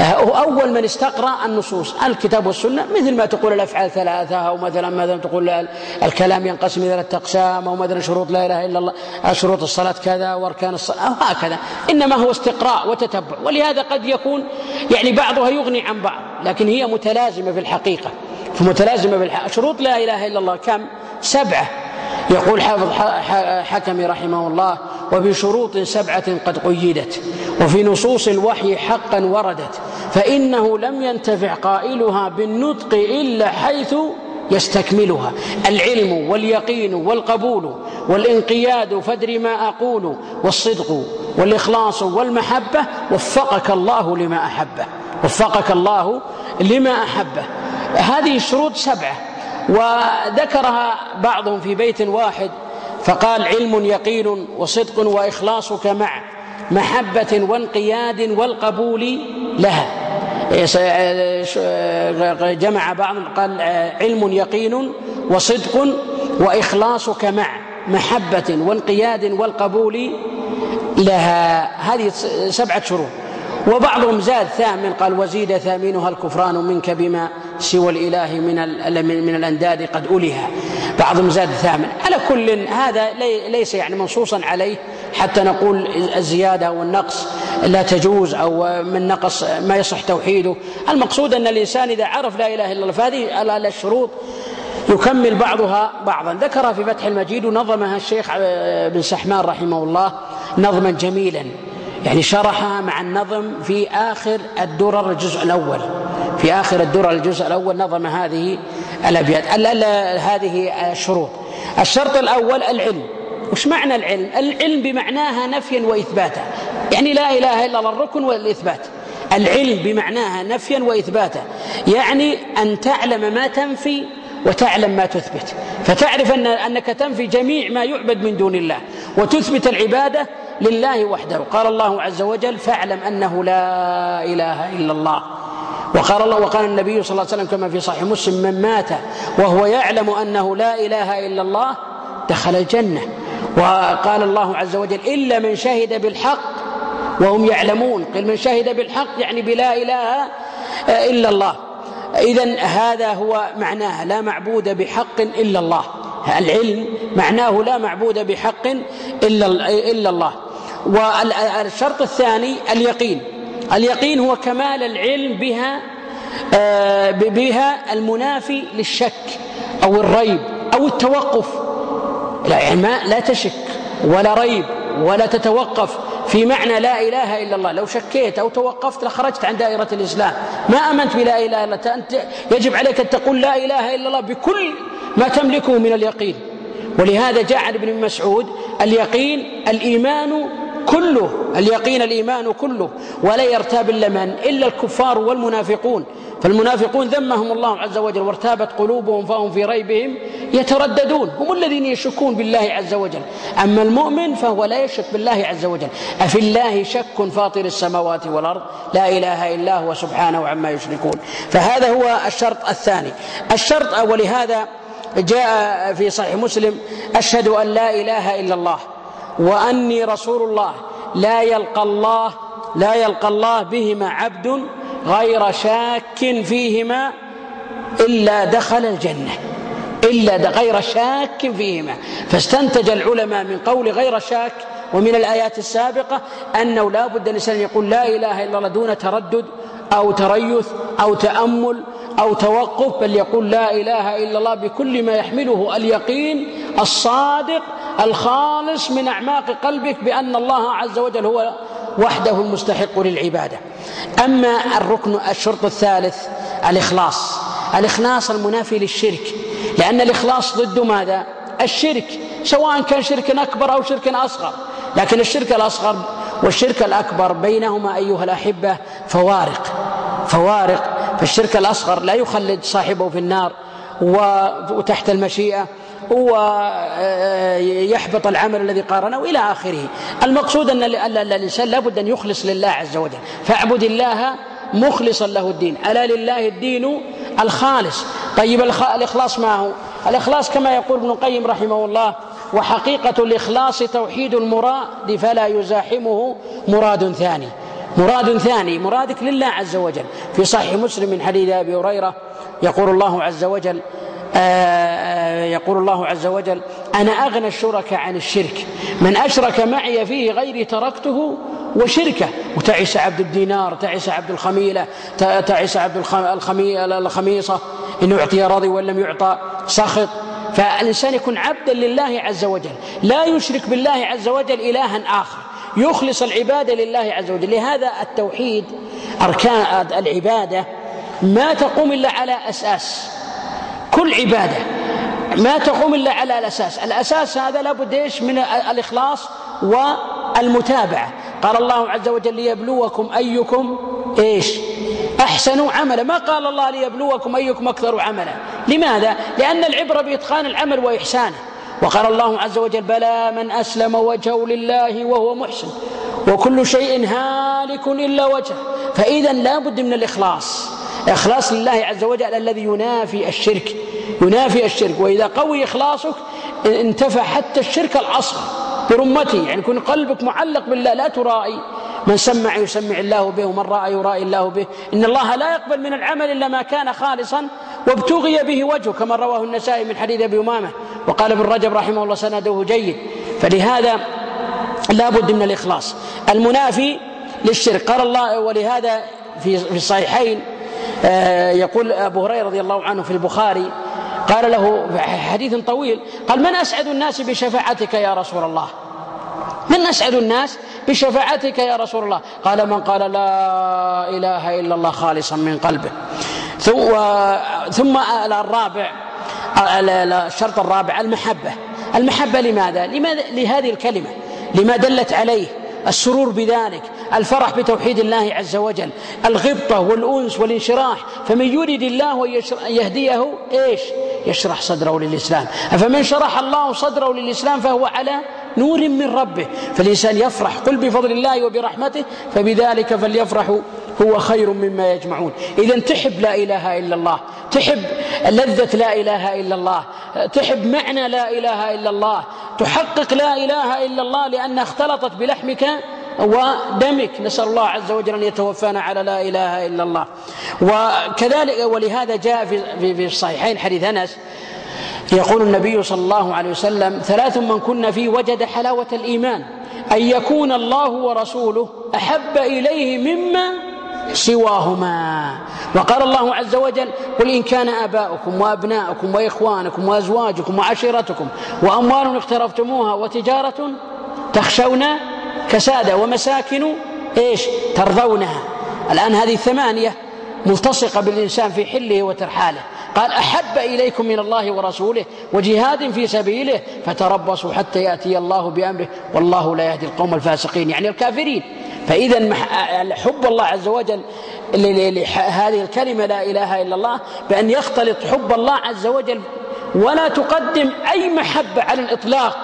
آه، وأول من استقرأ النصوص الكتاب والسنة مثل ما تقول الأفعال ثلاثة أو مثلا مثلا تقول الكلام ينقسم إلى ثلاثة أقسام أو مثلا شروط لا إله إلا الله آه، شروط الصلاة كذا وأركان الصلاة هكذا. إنما هو استقراء وتتبع ولهذا قد يكون يعني بعضها يغني عن بعض لكن هي متلازمة في الحقيقة. فمتلازمة بالحق شروط لا إله إلا الله كم؟ سبعة. يقول حافظ حكمي رحمه الله وبشروط سبعة قد قيدت وفي نصوص الوحي حقا وردت فإنه لم ينتفع قائلها بالنطق إلا حيث يستكملها. العلم واليقين والقبول والانقياد فدر ما أقول والصدق والإخلاص والمحبة وفقك الله لما أحبه وفقك الله لما أحبه. هذه الشروط سبعة وذكرها بعضهم في بيت واحد فقال علم يقين وصدق وإخلاصك مع محبة وانقياد والقبول لها. إيه، إيه، جمع بعض قال إيه، علم يقين وصدق وإخلاصك مع محبة وانقياد والقبول لها. هذه سبعة شروط. وبعضهم زاد ثامن قال وزيد ثامنها الكفران منك بما سوى الإله من من الأنداد قد ألها. بعضهم زاد ثامن. على كل هذا ليس يعني منصوصا عليه. حتى نقول الزيادة والنقص لا تجوز أو من نقص ما يصح توحيده. المقصود أن الإنسان إذا عرف لا إله إلا الله فهذه الشروط يكمل بعضها بعضا. ذكر في فتح المجيد ونظمها الشيخ آه، بن سحمان رحمه الله نظما جميلا. يعني شرحها مع النظم في آخر الدرر الجزء الأول. في آخر الدرر الجزء الأول نظم هذه الأبيات. هذه الشروط. الشرط الأول العلم. وش معنى العلم؟ العلم بمعناها نفيا وإثباتا. يعني لا إله إلا الله الركن والإثبات. العلم بمعناها نفيا وإثباتا. يعني أن تعلم ما تنفي وتعلم ما تثبت. فتعرف أن أنك تنفي جميع ما يعبد من دون الله. وتثبت العبادة لله وحده. قال الله عز وجل فاعلم أنه لا إله إلا الله. وقال الله وقال النبي صلى الله عليه وسلم كما في صحيح مسلم من مات وهو يعلم أنه لا إله إلا الله دخل الجنة. وقال الله عز وجل إلا من شهد بالحق وهم يعلمون. قل من شهد بالحق يعني بلا إله إلا الله. اذا هذا هو معناه لا معبود بحق إلا الله. العلم معناه لا معبود بحق إلا إلا الله. والشرط الثاني اليقين. اليقين هو كمال العلم بها آه، بها المنافي للشك أو الريب أو التوقف. العلماء يعني لا تشك ولا ريب ولا تتوقف في معنى لا إله إلا الله. لو شكيت أو توقفت لخرجت عن دائرة الإسلام. ما أمنت بلا إله إلا أنت يجب عليك أن تقول لا إله إلا الله بكل ما تملكه من اليقين. ولهذا جعل ابن مسعود اليقين الإيمان كله اليقين الإيمان كله ولا يرتاب إلا من إلا الكفار والمنافقون. فالمنافقون ذمهم الله عز وجل وارتابت قلوبهم فهم في ريبهم يترددون هم الذين يشكون بالله عز وجل. أما المؤمن فهو لا يشك بالله عز وجل. أفي الله شك فاطر السماوات والأرض؟ لا إله إلا هو سبحانه عما يشركون. فهذا هو الشرط الثاني. الشرط ولهذا جاء في صحيح مسلم أشهد أن لا إله إلا الله. وأني رسول الله لا يلقى الله لا يلقى الله بهما عبد غير شاك فيهما إلا دخل الجنة. إلا غير شاك فيهما. فاستنتج العلماء من قول غير شاك ومن الآيات السابقة أنه لا بد الإنسان يقول لا إله إلا الله دون تردد أو تريث أو تأمل أو توقف بل يقول لا إله إلا الله بكل ما يحمله اليقين الصادق الخالص من أعماق قلبك بأن الله عز وجل هو وحده المستحق للعبادة. أما الركن الشرط الثالث الإخلاص. الإخلاص المنافي للشرك. لأن الإخلاص ضد ماذا؟ الشرك. سواء كان شرك أكبر أو شرك أصغر. لكن الشرك الأصغر والشرك الأكبر بينهما أيها الأحبة فوارق. فوارق. فالشرك الأصغر لا يخلد صاحبه في النار وتحت المشيئة. ويحبط آه، آه، العمل الذي قارنه إلى آخره. المقصود أن الإنسان لابد أن يخلص لله عز وجل. فاعبد الله مخلصا له الدين. ألا لله الدين الخالص؟ طيب الإخلاص ما هو؟ الإخلاص كما يقول ابن القيم رحمه الله وحقيقة الإخلاص توحيد المراد فلا يزاحمه مراد ثاني. مراد ثاني مرادك لله عز وجل. في صحيح مسلم من حديث أبي هريرة يقول الله عز وجل آه، آه، يقول الله عز وجل أنا أغنى الشركاء عن الشرك. من أشرك معي فيه غيري تركته وشركه. وتعس عبد الدينار تعس عبد الخميلة تعس عبد الخميصة. إن يعطي راضي ولم يعطى سخط. فالإنسان يكون عبدا لله عز وجل. لا يشرك بالله عز وجل إلها آخر. يخلص العبادة لله عز وجل. لهذا التوحيد أركان العبادة ما تقوم إلا على أساس كل عبادة. ما تقوم إلا على الأساس. الأساس هذا لابد إيش؟ من الإخلاص والمتابعة. قال الله عز وجل ليبلوكم أيكم إيش؟ أحسنوا عملا. ما قال الله ليبلوكم أيكم أكثر عملا. لماذا؟ لأن العبرة بإتقان العمل وإحسانه. وقال الله عز وجل بلى من أسلم وجهه لله وهو محسن. وكل شيء هالك إلا وجهه. فإذا لا بد من الإخلاص. إخلاص لله عز وجل الذي ينافي الشرك ينافي الشرك وإذا قوي إخلاصك انتفى حتى الشرك الأصغر برمته يعني يكون قلبك معلق بالله لا ترائي. من سمع يسمع الله به ومن رأى يرائي الله به. إن الله لا يقبل من العمل إلا ما كان خالصا وابتغي به وجهه كما رواه النسائي من حديث أبي أمامة وقال ابن رجب رحمه الله سنده جيد. فلهذا لا بد من الإخلاص. المنافي للشرك. قال الله ولهذا في الصحيحين آه، يقول أبو هريرة رضي الله عنه في البخاري قال له حديث طويل قال من أسعد الناس بشفاعتك يا رسول الله؟ من أسعد الناس بشفاعتك يا رسول الله؟ قال من قال لا إله إلا الله خالصا من قلبه. ثم الرابع الشرط الرابع المحبة. المحبة لماذا؟ لماذا؟ لهذه الكلمة. لما دلت عليه السرور بذلك. الفرح بتوحيد الله عز وجل. الغبطة والأنس والانشراح. فمن يريد الله يهديه إيش؟ يشرح صدره للإسلام. فمن شرح الله صدره للإسلام فهو على نور من ربه. فالإنسان يفرح. قل بفضل الله وبرحمته فبذلك فليفرحوا هو خير مما يجمعون. إذا تحب لا إله إلا الله. تحب لذة لا إله إلا الله. تحب معنى لا إله إلا الله. تحقق لا إله إلا الله لأنها اختلطت بلحمك ودمك نسأل الله عز وجل أن يتوفانا على لا إله إلا الله. وكذلك ولهذا جاء في, في الصحيحين حديث أنس يقول النبي صلى الله عليه وسلم ثلاث من كنا فيه وجد حلاوة الإيمان أن يكون الله ورسوله أحب إليه مما سواهما. وقال الله عز وجل قل إن كان آباؤكم وأبناؤكم وإخوانكم وأزواجكم وعشيرتكم وأموال اقترفتموها وتجارة تخشون كسادة ومساكن إيش؟ ترضونها. الآن هذه الثمانية ملتصقة بالإنسان في حله وترحاله. قال أحب إليكم من الله ورسوله وجهاد في سبيله فتربصوا حتى يأتي الله بأمره. والله لا يهدي القوم الفاسقين يعني الكافرين. فإذا حب الله عز وجل هذه الكلمة لا إله إلا الله بأن يختلط حب الله عز وجل ولا تقدم أي محبة على الإطلاق.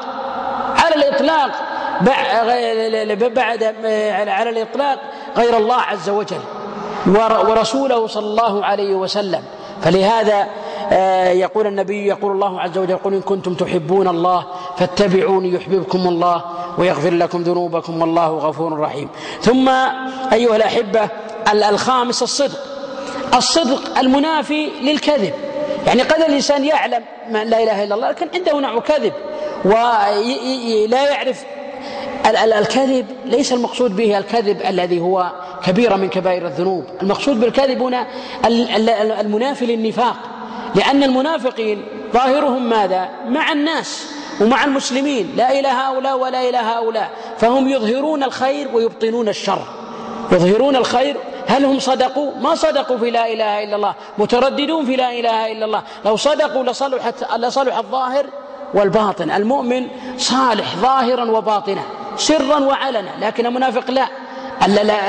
على الإطلاق. بعد على الإطلاق غير الله عز وجل ورسوله صلى الله عليه وسلم. فلهذا آه، يقول النبي يقول الله عز وجل قل إن كنتم تحبون الله فاتبعوني يحببكم الله ويغفر لكم ذنوبكم والله غفور رحيم. ثم أيها الأحبة الخامس الصدق. الصدق المنافي للكذب. يعني قد الإنسان يعلم لا إله إلا الله لكن عنده نوع كذب ولا يعرف الكذب ليس المقصود به الكذب الذي هو كبيرة من كبائر الذنوب. المقصود بالكذب هنا المنافي للنفاق. لأن المنافقين ظاهرهم ماذا؟ مع الناس ومع المسلمين. لا إلى هؤلاء ولا إلى هؤلاء. فهم يظهرون الخير ويبطنون الشر. يظهرون الخير. هل هم صدقوا؟ ما صدقوا في لا إله إلا الله. مترددون في لا إله إلا الله. لو صدقوا لصلحت لصلح الظاهر والباطن. المؤمن صالح ظاهرا وباطنا سرا وعلنا لكن المنافق لا.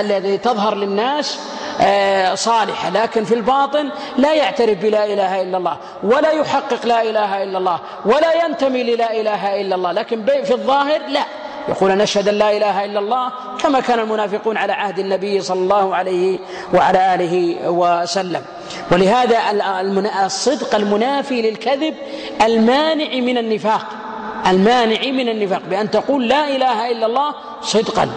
الذي تظهر للناس آه، صالحة لكن في الباطن لا يعترف بلا إله إلا الله ولا يحقق لا إله إلا الله ولا ينتمي للا إله إلا الله لكن في الظاهر لا. يقول نشهد أن لا إله إلا الله كما كان المنافقون على عهد النبي صلى الله عليه وعلى آله وسلم. ولهذا الصدق المنافي للكذب المانع من النفاق. المانع من النفاق. بأن تقول لا إله إلا الله صدقا.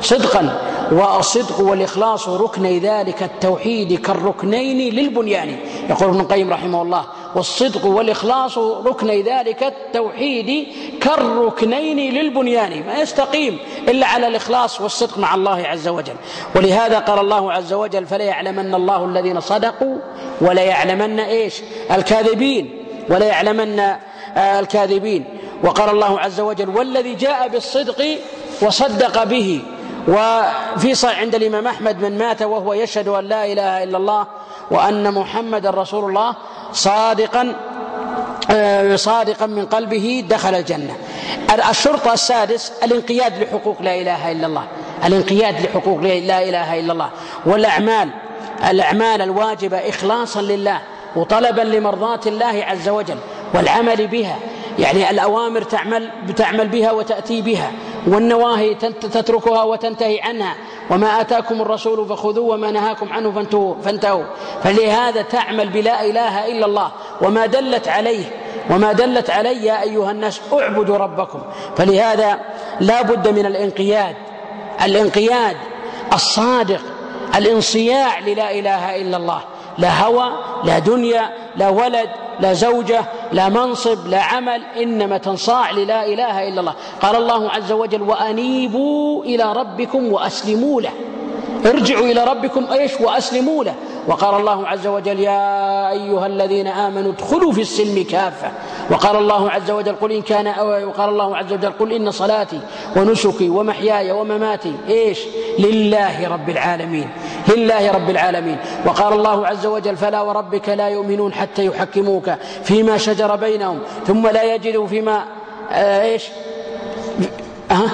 صدقا. والصدق والإخلاص ركني ذلك التوحيد كالركنين للبنيان. يقول ابن القيم رحمه الله والصدق والإخلاص ركني ذلك التوحيد كالركنين للبنيان ما يستقيم إلا على الإخلاص والصدق مع الله عز وجل. ولهذا قال الله عز وجل فليعلمن الله الذين صدقوا وليعلمن إيش؟ الكاذبين وليعلمن آه، الكاذبين. وقال الله عز وجل والذي جاء بالصدق وصدق به. وفي عند الإمام أحمد من مات وهو يشهد أن لا إله إلا الله وأن محمد رسول الله صادقا آه، صادقا من قلبه دخل الجنة. الشرطة السادس الانقياد لحقوق لا إله إلا الله. الانقياد لحقوق لا إله إلا الله. والأعمال الأعمال الواجبة إخلاصا لله وطلبا لمرضاة الله عز وجل. والعمل بها يعني الأوامر تعمل, تعمل بها وتأتي بها. والنواهي تتركها وتنتهي عنها. وما آتاكم الرسول فخذوه وما نهاكم عنه فانتهوا, فانتهوا. فلهذا تعمل بلا إله إلا الله. وما دلت عليه وما دلت عليه يا أيها الناس اعبدوا ربكم. فلهذا لا بد من الانقياد. الانقياد الصادق الانصياع للا إله إلا الله. لا هوى لا دنيا لا ولد لا زوجة لا منصب لا عمل إنما تنصاع للا إله إلا الله. قال الله عز وجل وأنيبوا إلى ربكم وأسلموا له. ارجعوا إلى ربكم أيش وأسلموا له. وقال الله عز وجل يا أيها الذين آمنوا ادخلوا في السلم كافة. وقال الله عز وجل قل إن كان وقال الله عز وجل قل إن صلاتي ونسكي ومحياي ومماتي إيش؟ لله رب العالمين. لله رب العالمين. وقال الله عز وجل فلا وربك لا يؤمنون حتى يحكموك فيما شجر بينهم ثم لا يجدوا فيما آه، إيش؟ ها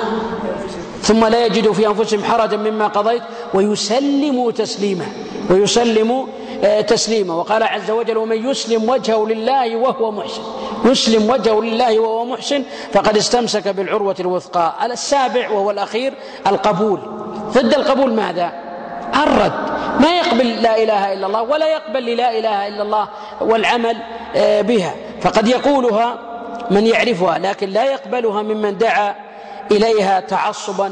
ثم لا يجدوا في أنفسهم حرجا مما قضيت ويسلموا تسليما ويسلموا آه، تسليما وقال عز وجل ومن يسلم وجهه لله وهو محسن. يسلم وجهه لله وهو محسن فقد استمسك بالعروة الوثقى. على السابع وهو الأخير القبول. ضد القبول ماذا؟ الرد. ما يقبل لا إله إلا الله ولا يقبل للا إله إلا الله والعمل آه، بها. فقد يقولها من يعرفها لكن لا يقبلها ممن دعا إليها تعصبا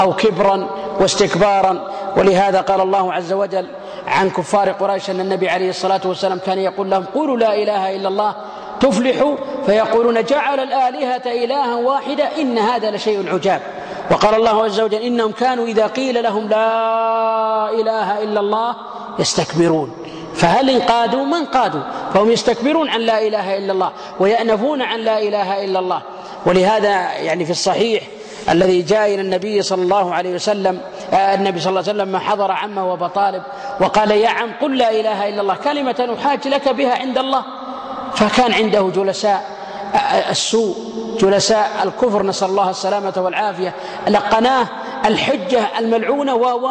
أو كبرا واستكبارا. ولهذا قال الله عز وجل عن كفار قريش أن النبي عليه الصلاة والسلام كان يقول لهم قولوا لا إله إلا الله تفلحوا فيقولون جعل الآلهة إلها واحدة إن هذا لشيء عجاب. وقال الله عز وجل إنهم كانوا إذا قيل لهم لا إله إلا الله يستكبرون. فهل انقادوا من قادوا؟ فهم يستكبرون عن لا إله إلا الله ويأنفون عن لا إله إلا الله. ولهذا يعني في الصحيح الذي جاء إلى النبي صلى الله عليه وسلم آه، النبي صلى الله عليه وسلم حضر عمه وبطالب وقال يا عم قل لا إله إلا الله كلمة نحاج لك بها عند الله. فكان عنده جلساء آه، آه، السوء جلساء الكفر نسأل الله السلامة والعافية لقناه الحجة الملعونة و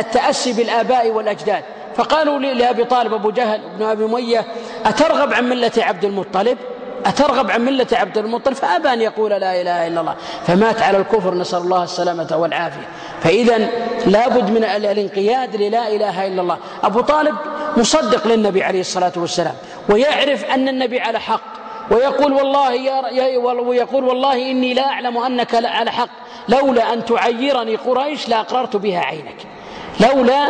التأسي بالآباء والأجداد. فقالوا لأبي طالب أبو جهل بن أبي أمية أترغب عن ملة عبد المطلب؟ أترغب عن ملة عبد المطلب؟ فأبى أن يقول لا إله إلا الله. فمات على الكفر نسأل الله السلامة والعافية. فإذا لابد من الانقياد للا إله إلا الله. أبو طالب مصدق للنبي عليه الصلاة والسلام ويعرف أن النبي على حق ويقول والله يا ويقول والله إني لا أعلم أنك على حق. لولا أن تعيرني قريش لأقررت بها عينك. لولا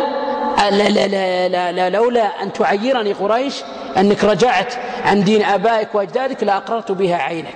لولا أن تعيرني قريش أنك رجعت عن دين آبائك وأجدادك لأقررت بها عينك.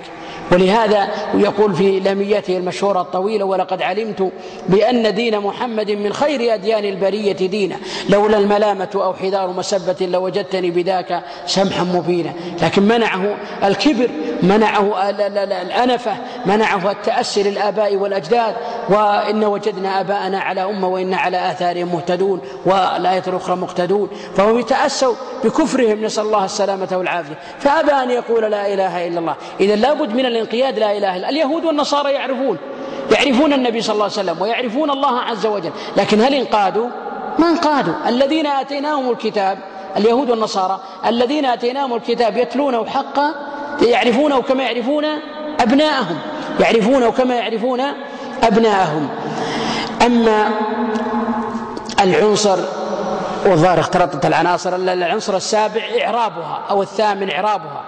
ولهذا يقول في لاميته المشهورة الطويلة ولقد علمت بأن دين محمد من خير أديان البرية دينا لولا الملامة أو حذار مسبة لوجدتني بذاك سمحا مبينا. لكن منعه الكبر منعه الأنفة منعه التأسي للآباء والأجداد وإن وجدنا آباءنا على أمة وإن على آثارهم مهتدون والآية الأخرى مقتدون. فهم يتأسوا بكفرهم نسأل الله السلامة والعافية. فأبى أن يقول لا إله إلا الله. إذا لابد من الانقياد لا إله إلا اليهود والنصارى يعرفون يعرفون النبي صلى الله عليه وسلم ويعرفون الله عز وجل. لكن هل انقادوا؟ ما انقادوا. الذين آتيناهم الكتاب اليهود والنصارى الذين آتيناهم الكتاب يتلونه حقا يعرفونه كما يعرفون أبناءهم. يعرفونه كما يعرفون أبناءهم. أما العنصر والظاهر اختلطت العناصر العنصر السابع إعرابها أو الثامن إعرابها.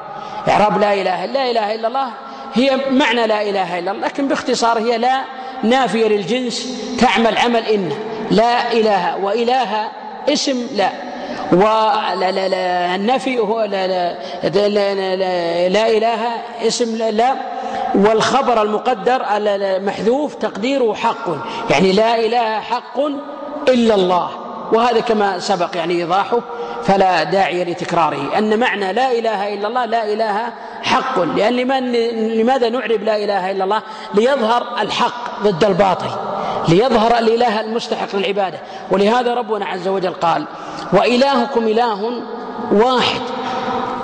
إعراب لا إله لا إله إلا الله هي معنى لا إله إلا الله لكن باختصار هي لا نافية للجنس تعمل عمل إن لا إله وإله اسم لا. والنفي هو لا, لا, لا, لا, لا إله اسم لا, لا. والخبر المقدر محذوف تقديره حق يعني لا إله حق إلا الله. وهذا كما سبق يعني إيضاحه فلا داعي لتكراره. أن معنى لا إله إلا الله لا إله حق. لأن لماذا نعرب لا إله إلا الله؟ ليظهر الحق ضد الباطل. ليظهر الإله المستحق للعبادة. ولهذا ربنا عز وجل قال وإلهكم إله واحد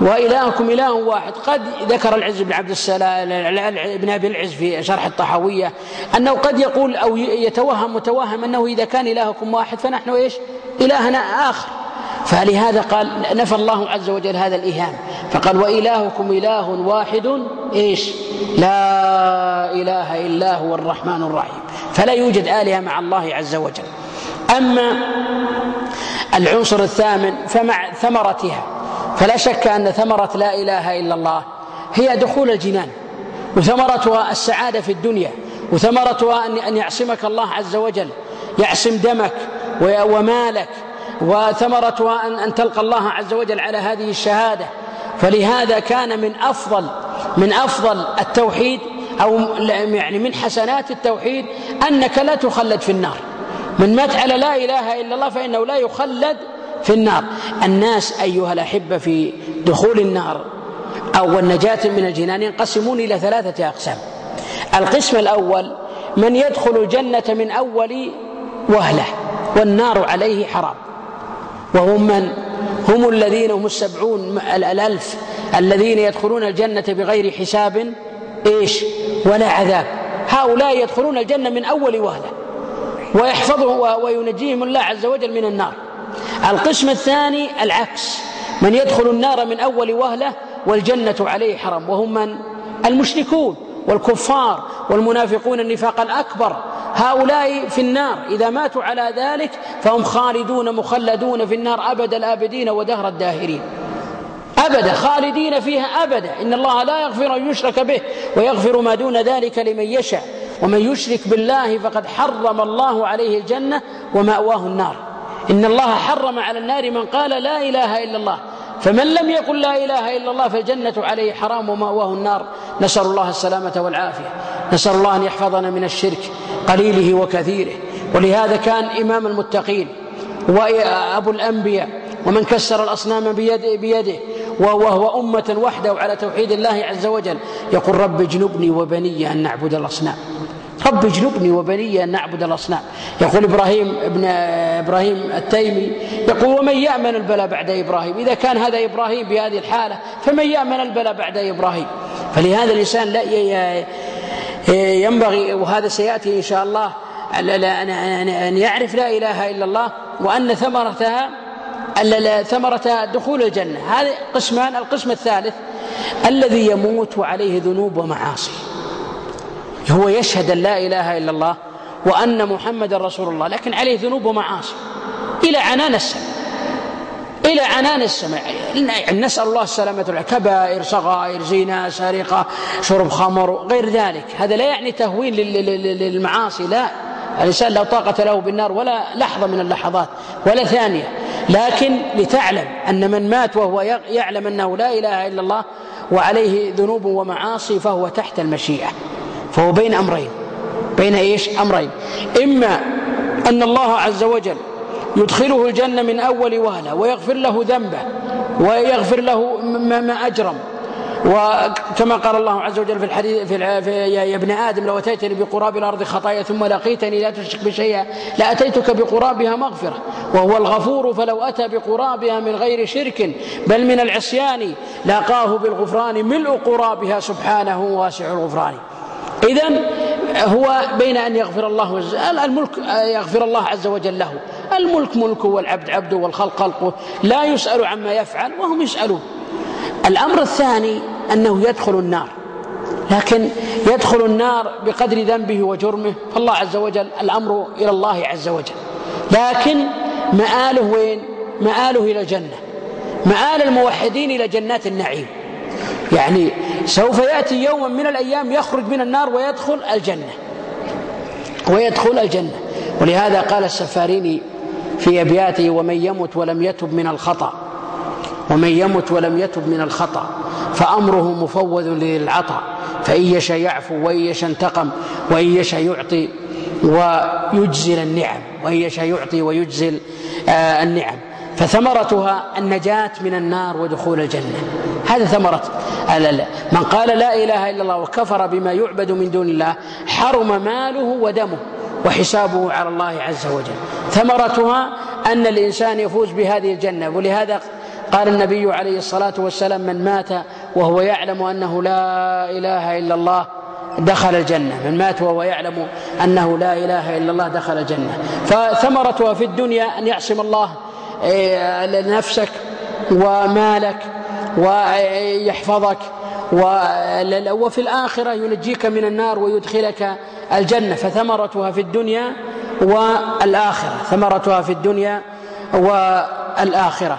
وإلهكم إله واحد. قد ذكر العز بن عبد السلام ابن أبي العز في شرح الطحاوية أنه قد يقول أو يتوهم متوهم أنه إذا كان إلهكم واحد فنحن إيش؟ إلهنا آخر. فلهذا قال نفى الله عز وجل هذا الإيهام. فقال وإلهكم إله واحد إيش؟ لا إله إلا هو الرحمن الرحيم. فلا يوجد آلهة مع الله عز وجل. أما العنصر الثامن فمع ثمرتها. فلا شك أن ثمرة لا إله إلا الله هي دخول الجنان وثمرتها السعادة في الدنيا وثمرتها أن أن يعصمك الله عز وجل يعصم دمك ومالك وثمرتها أن أن تلقى الله عز وجل على هذه الشهادة. فلهذا كان من أفضل من أفضل التوحيد أو يعني من حسنات التوحيد أنك لا تخلد في النار. من مات على لا إله إلا الله فإنه لا يخلد في النار. الناس أيها الأحبة في دخول النار أو النجاة من الجنان ينقسمون إلى ثلاثة أقسام. القسم الأول من يدخل الجنة من أول وهلة والنار عليه حرام. وهم من؟ هم الذين هم السبعون الألف الذين يدخلون الجنة بغير حساب إيش؟ ولا عذاب. هؤلاء يدخلون الجنة من أول وهلة ويحفظه وينجيهم الله عز وجل من النار. القسم الثاني العكس. من يدخل النار من أول وهلة والجنة عليه حرم. وهم من؟ المشركون والكفار والمنافقون النفاق الأكبر. هؤلاء في النار. إذا ماتوا على ذلك فهم خالدون مخلدون في النار أبد الآبدين ودهر الداهرين. أبدا خالدين فيها أبدا إن الله لا يغفر أن يشرك به ويغفر ما دون ذلك لمن يشاء. ومن يشرك بالله فقد حرم الله عليه الجنة ومأواه النار. إن الله حرم على النار من قال لا إله إلا الله. فمن لم يقل لا إله إلا الله فالجنة عليه حرام ومأواه النار. نسأل الله السلامة والعافية. نسأل الله أن يحفظنا من الشرك قليله وكثيره. ولهذا كان إمام المتقين وأبو الأنبياء ومن كسر الأصنام بيده, بيده وهو أمة وحده على توحيد الله عز وجل يقول رب اجنبني وبني أن نعبد الأصنام. رب اجنبني وبني أن نعبد الأصنام. يقول إبراهيم ابن إبراهيم التيمي يقول ومن يأمن البلا بعد إبراهيم؟ إذا كان هذا إبراهيم بهذه الحالة فمن يأمن البلا بعد إبراهيم؟ فلهذا الإنسان لا ينبغي وهذا سيأتي إن شاء الله أن يعرف لا إله إلا الله وأن ثمرتها ثمرتها دخول الجنة. هذا قسمان القسم الثالث الذي يموت عليه ذنوب ومعاصي. هو يشهد أن لا إله إلا الله وأن محمد رسول الله لكن عليه ذنوب ومعاصي. إلى عنان السماء إلى عنان السماء نسأل الله السلامة كبائر صغائر زنا سرقة شرب خمر غير ذلك. هذا لا يعني تهوين للمعاصي لا. الإنسان لا طاقة له بالنار ولا لحظة من اللحظات ولا ثانية. لكن لتعلم أن من مات وهو يعلم أنه لا إله إلا الله وعليه ذنوب ومعاصي فهو تحت المشيئة. فهو بين أمرين بين إيش؟ أمرين. إما أن الله عز وجل يدخله الجنة من أول وهلة ويغفر له ذنبه ويغفر له ما أجرم. وكما قال الله عز وجل في الحديث في, في يا ابن آدم لو أتيتني بقراب الأرض خطايا ثم لقيتني لا تشرك بشيئا لأتيتك بقرابها مغفرة. وهو الغفور فلو أتى بقرابها من غير شرك بل من العصيان لاقاه بالغفران ملء قرابها سبحانه واسع الغفران. إذا هو بين أن يغفر الله الملك آه، يغفر الله عز وجل له. الملك ملكه والعبد عبده والخلق خلقه. لا يسأل عما يفعل وهم يسألون. الأمر الثاني أنه يدخل النار. لكن يدخل النار بقدر ذنبه وجرمه فالله عز وجل الأمر إلى الله عز وجل. لكن مآله وين؟ مآله إلى الجنة. مآل الموحدين إلى جنات النعيم. يعني سوف يأتي يوما من الأيام يخرج من النار ويدخل الجنة. ويدخل الجنة. ولهذا قال السفاريني في أبياته ومن يمت ولم يتب من الخطأ. ومن يمت ولم يتب من الخطأ. فأمره مفوض للعطاء. فإن يشا يعفو وإن يشا انتقم وإن يشا يعطي ويجزل النعم وإن يشا يعطي ويجزل آه، النعم. فثمرتها النجاة من النار ودخول الجنة. هذا ثمرة. من قال لا إله إلا الله وكفر بما يعبد من دون الله حرم ماله ودمه وحسابه على الله عز وجل. ثمرتها أن الإنسان يفوز بهذه الجنة. ولهذا قال النبي عليه الصلاة والسلام من مات وهو يعلم أنه لا إله إلا الله دخل الجنة. من مات وهو يعلم أنه لا إله إلا الله دخل الجنة. فثمرتها في الدنيا أن يعصم الله إيه، نفسك ومالك ويحفظك. وفي الآخرة ينجيك من النار ويدخلك الجنة. فثمرتها في الدنيا والآخرة. ثمرتها في الدنيا والآخرة.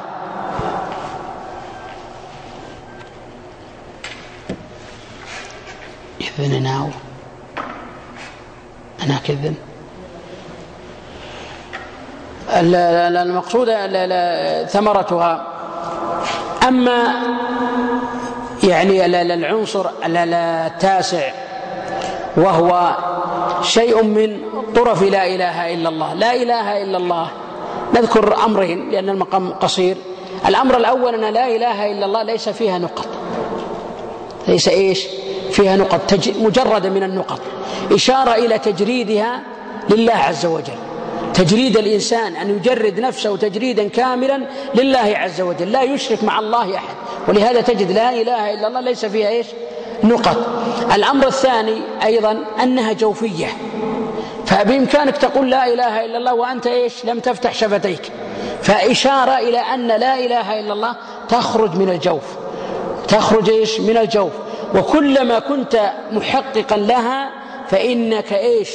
إذن أنا أنا كذن المقصود ثمرتها أما يعني العنصر التاسع وهو شيء من طرف لا إله إلا الله. لا إله إلا الله. نذكر أمرين لأن المقام قصير. الأمر الأول أن لا إله إلا الله ليس فيها نقط. ليس إيش؟ فيها نقط. مجرد من النقط. إشارة إلى تجريدها لله عز وجل. تجريد الإنسان أن يجرد نفسه تجريدا كاملا لله عز وجل. لا يشرك مع الله أحد. ولهذا تجد لا إله إلا الله ليس فيها إيش؟ نقط. الأمر الثاني أيضا أنها جوفية. فبإمكانك تقول لا إله إلا الله وأنت إيش؟ لم تفتح شفتيك. فإشارة إلى أن لا إله إلا الله تخرج من الجوف. تخرج إيش؟ من الجوف. وكلما كنت محققا لها فإنك إيش؟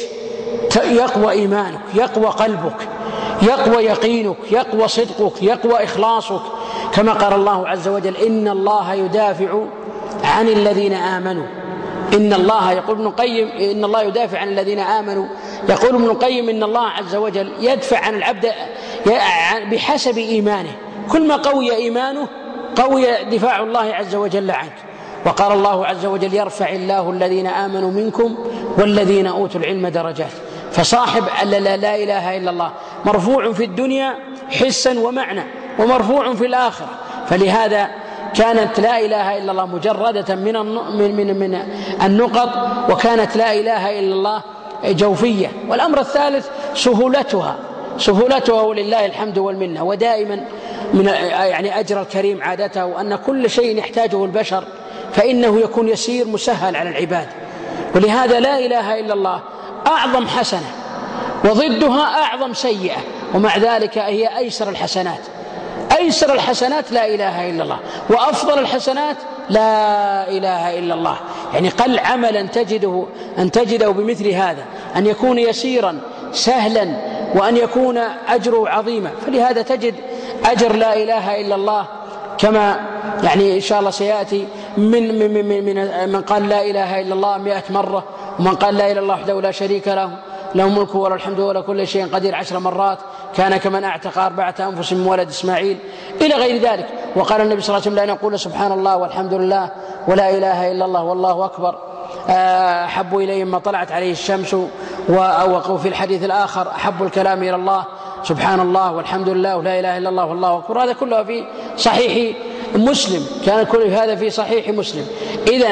يقوى إيمانك يقوى قلبك يقوى يقينك يقوى صدقك يقوى إخلاصك. كما قال الله عز وجل إن الله يدافع عن الذين آمنوا. إن الله يقول ابن القيم إن الله يدافع عن الذين آمنوا. يقول ابن القيم إن الله عز وجل يدفع عن العبد بحسب إيمانه. كل ما قوي إيمانه قوي دفاع الله عز وجل عنك. وقال الله عز وجل يرفع الله الذين آمنوا منكم والذين أوتوا العلم درجات. فصاحب لا, لا إله إلا الله. مرفوع في الدنيا حسا ومعنى ومرفوع في الآخرة. فلهذا كانت لا إله إلا الله مجردة من من من من النقط وكانت لا إله إلا الله جوفية. والأمر الثالث سهولتها. سهولتها ولله الحمد والمنة. ودائما من يعني أجر الكريم عادته أن كل شيء يحتاجه البشر. فإنه يكون يسير مسهل على العباد. ولهذا لا إله إلا الله أعظم حسنة وضدها أعظم سيئة. ومع ذلك هي أيسر الحسنات. أيسر الحسنات لا إله إلا الله. وأفضل الحسنات لا إله إلا الله. يعني قل عمل أن تجده, أن تجده بمثل هذا. أن يكون يسيرا سهلا وأن يكون أجره عظيما. فلهذا تجد أجر لا إله إلا الله كما يعني إن شاء الله سيأتي من من من من, من قال لا إله إلا الله 100 مرة ومن قال لا إله إلا الله وحده لا شريك له له ملك وله الحمد وله كل شيء قدير عشر مرات كان كمن أعتق أربعة أنفس من ولد إسماعيل. إلى غير ذلك وقال النبي صلى الله عليه وسلم لا نقول سبحان الله والحمد لله ولا إله إلا الله والله أكبر. آه، أحب اليه ما طلعت عليه الشمس وفي الحديث الآخر أحب الكلام إلى الله سبحان الله والحمد لله ولا إله إلا الله والله أكبر. هذا كله في صحيح مسلم. كان كل هذا في صحيح مسلم. إذا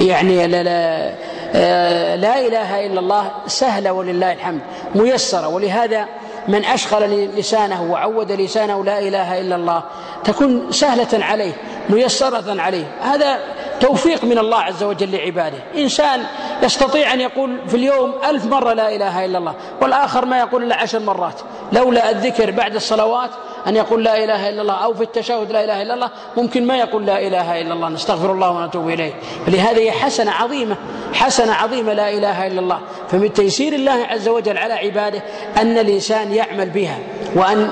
يعني لا, لا, آه، لا إله إلا الله سهلة ولله الحمد. ميسرة. ولهذا من أشغل لسانه وعود لسانه لا إله إلا الله تكون سهلة عليه ميسرة عليه. هذا توفيق من الله عز وجل لعباده. إنسان يستطيع أن يقول في اليوم ألف مرة لا إله إلا الله والآخر ما يقول إلا عشر مرات. لولا الذكر بعد الصلوات أن يقول لا إله إلا الله أو في التشهد لا إله إلا الله ممكن ما يقول لا إله إلا الله نستغفر الله ونتوب إليه. فلهذا هي حسنة عظيمة حسنة عظيمة لا إله إلا الله. فمن تيسير الله عز وجل على عباده أن الإنسان يعمل بها وأن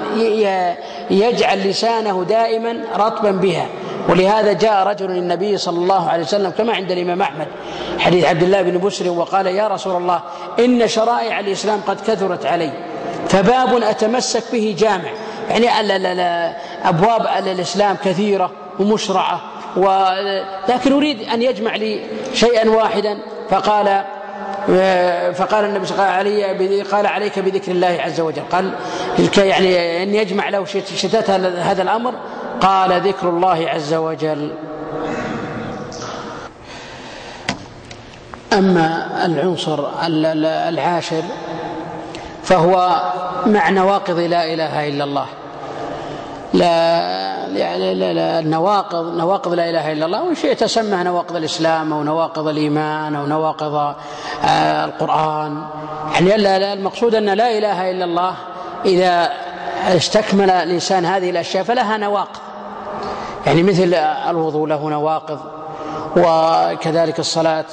يجعل لسانه دائما رطبا بها. ولهذا جاء رجل للنبي صلى الله عليه وسلم كما عند الإمام أحمد حديث عبد الله بن بسر وقال يا رسول الله إن شرائع الإسلام قد كثرت علي فباب أتمسك به جامع. يعني أبواب الإسلام كثيرة ومشرعة. و... لكن أريد أن يجمع لي شيئا واحدا. فقال آه، فقال النبي صلى الله عليه وسلم قال عليك بذكر الله عز وجل. قال يعني أن يجمع له شتات هذا الأمر. قال ذكر الله عز وجل. أما العنصر العاشر فهو مع نواقض لا إله إلا الله. لا يعني لا لا النواقض نواقض لا إله إلا الله. وشيء تسمى نواقض الإسلام أو نواقض الإيمان أو نواقض آه، القرآن. يعني لا لا المقصود أن لا إله إلا الله إذا استكمل الإنسان هذه الأشياء فلها نواقض. يعني مثل الوضوء له نواقض وكذلك الصلاة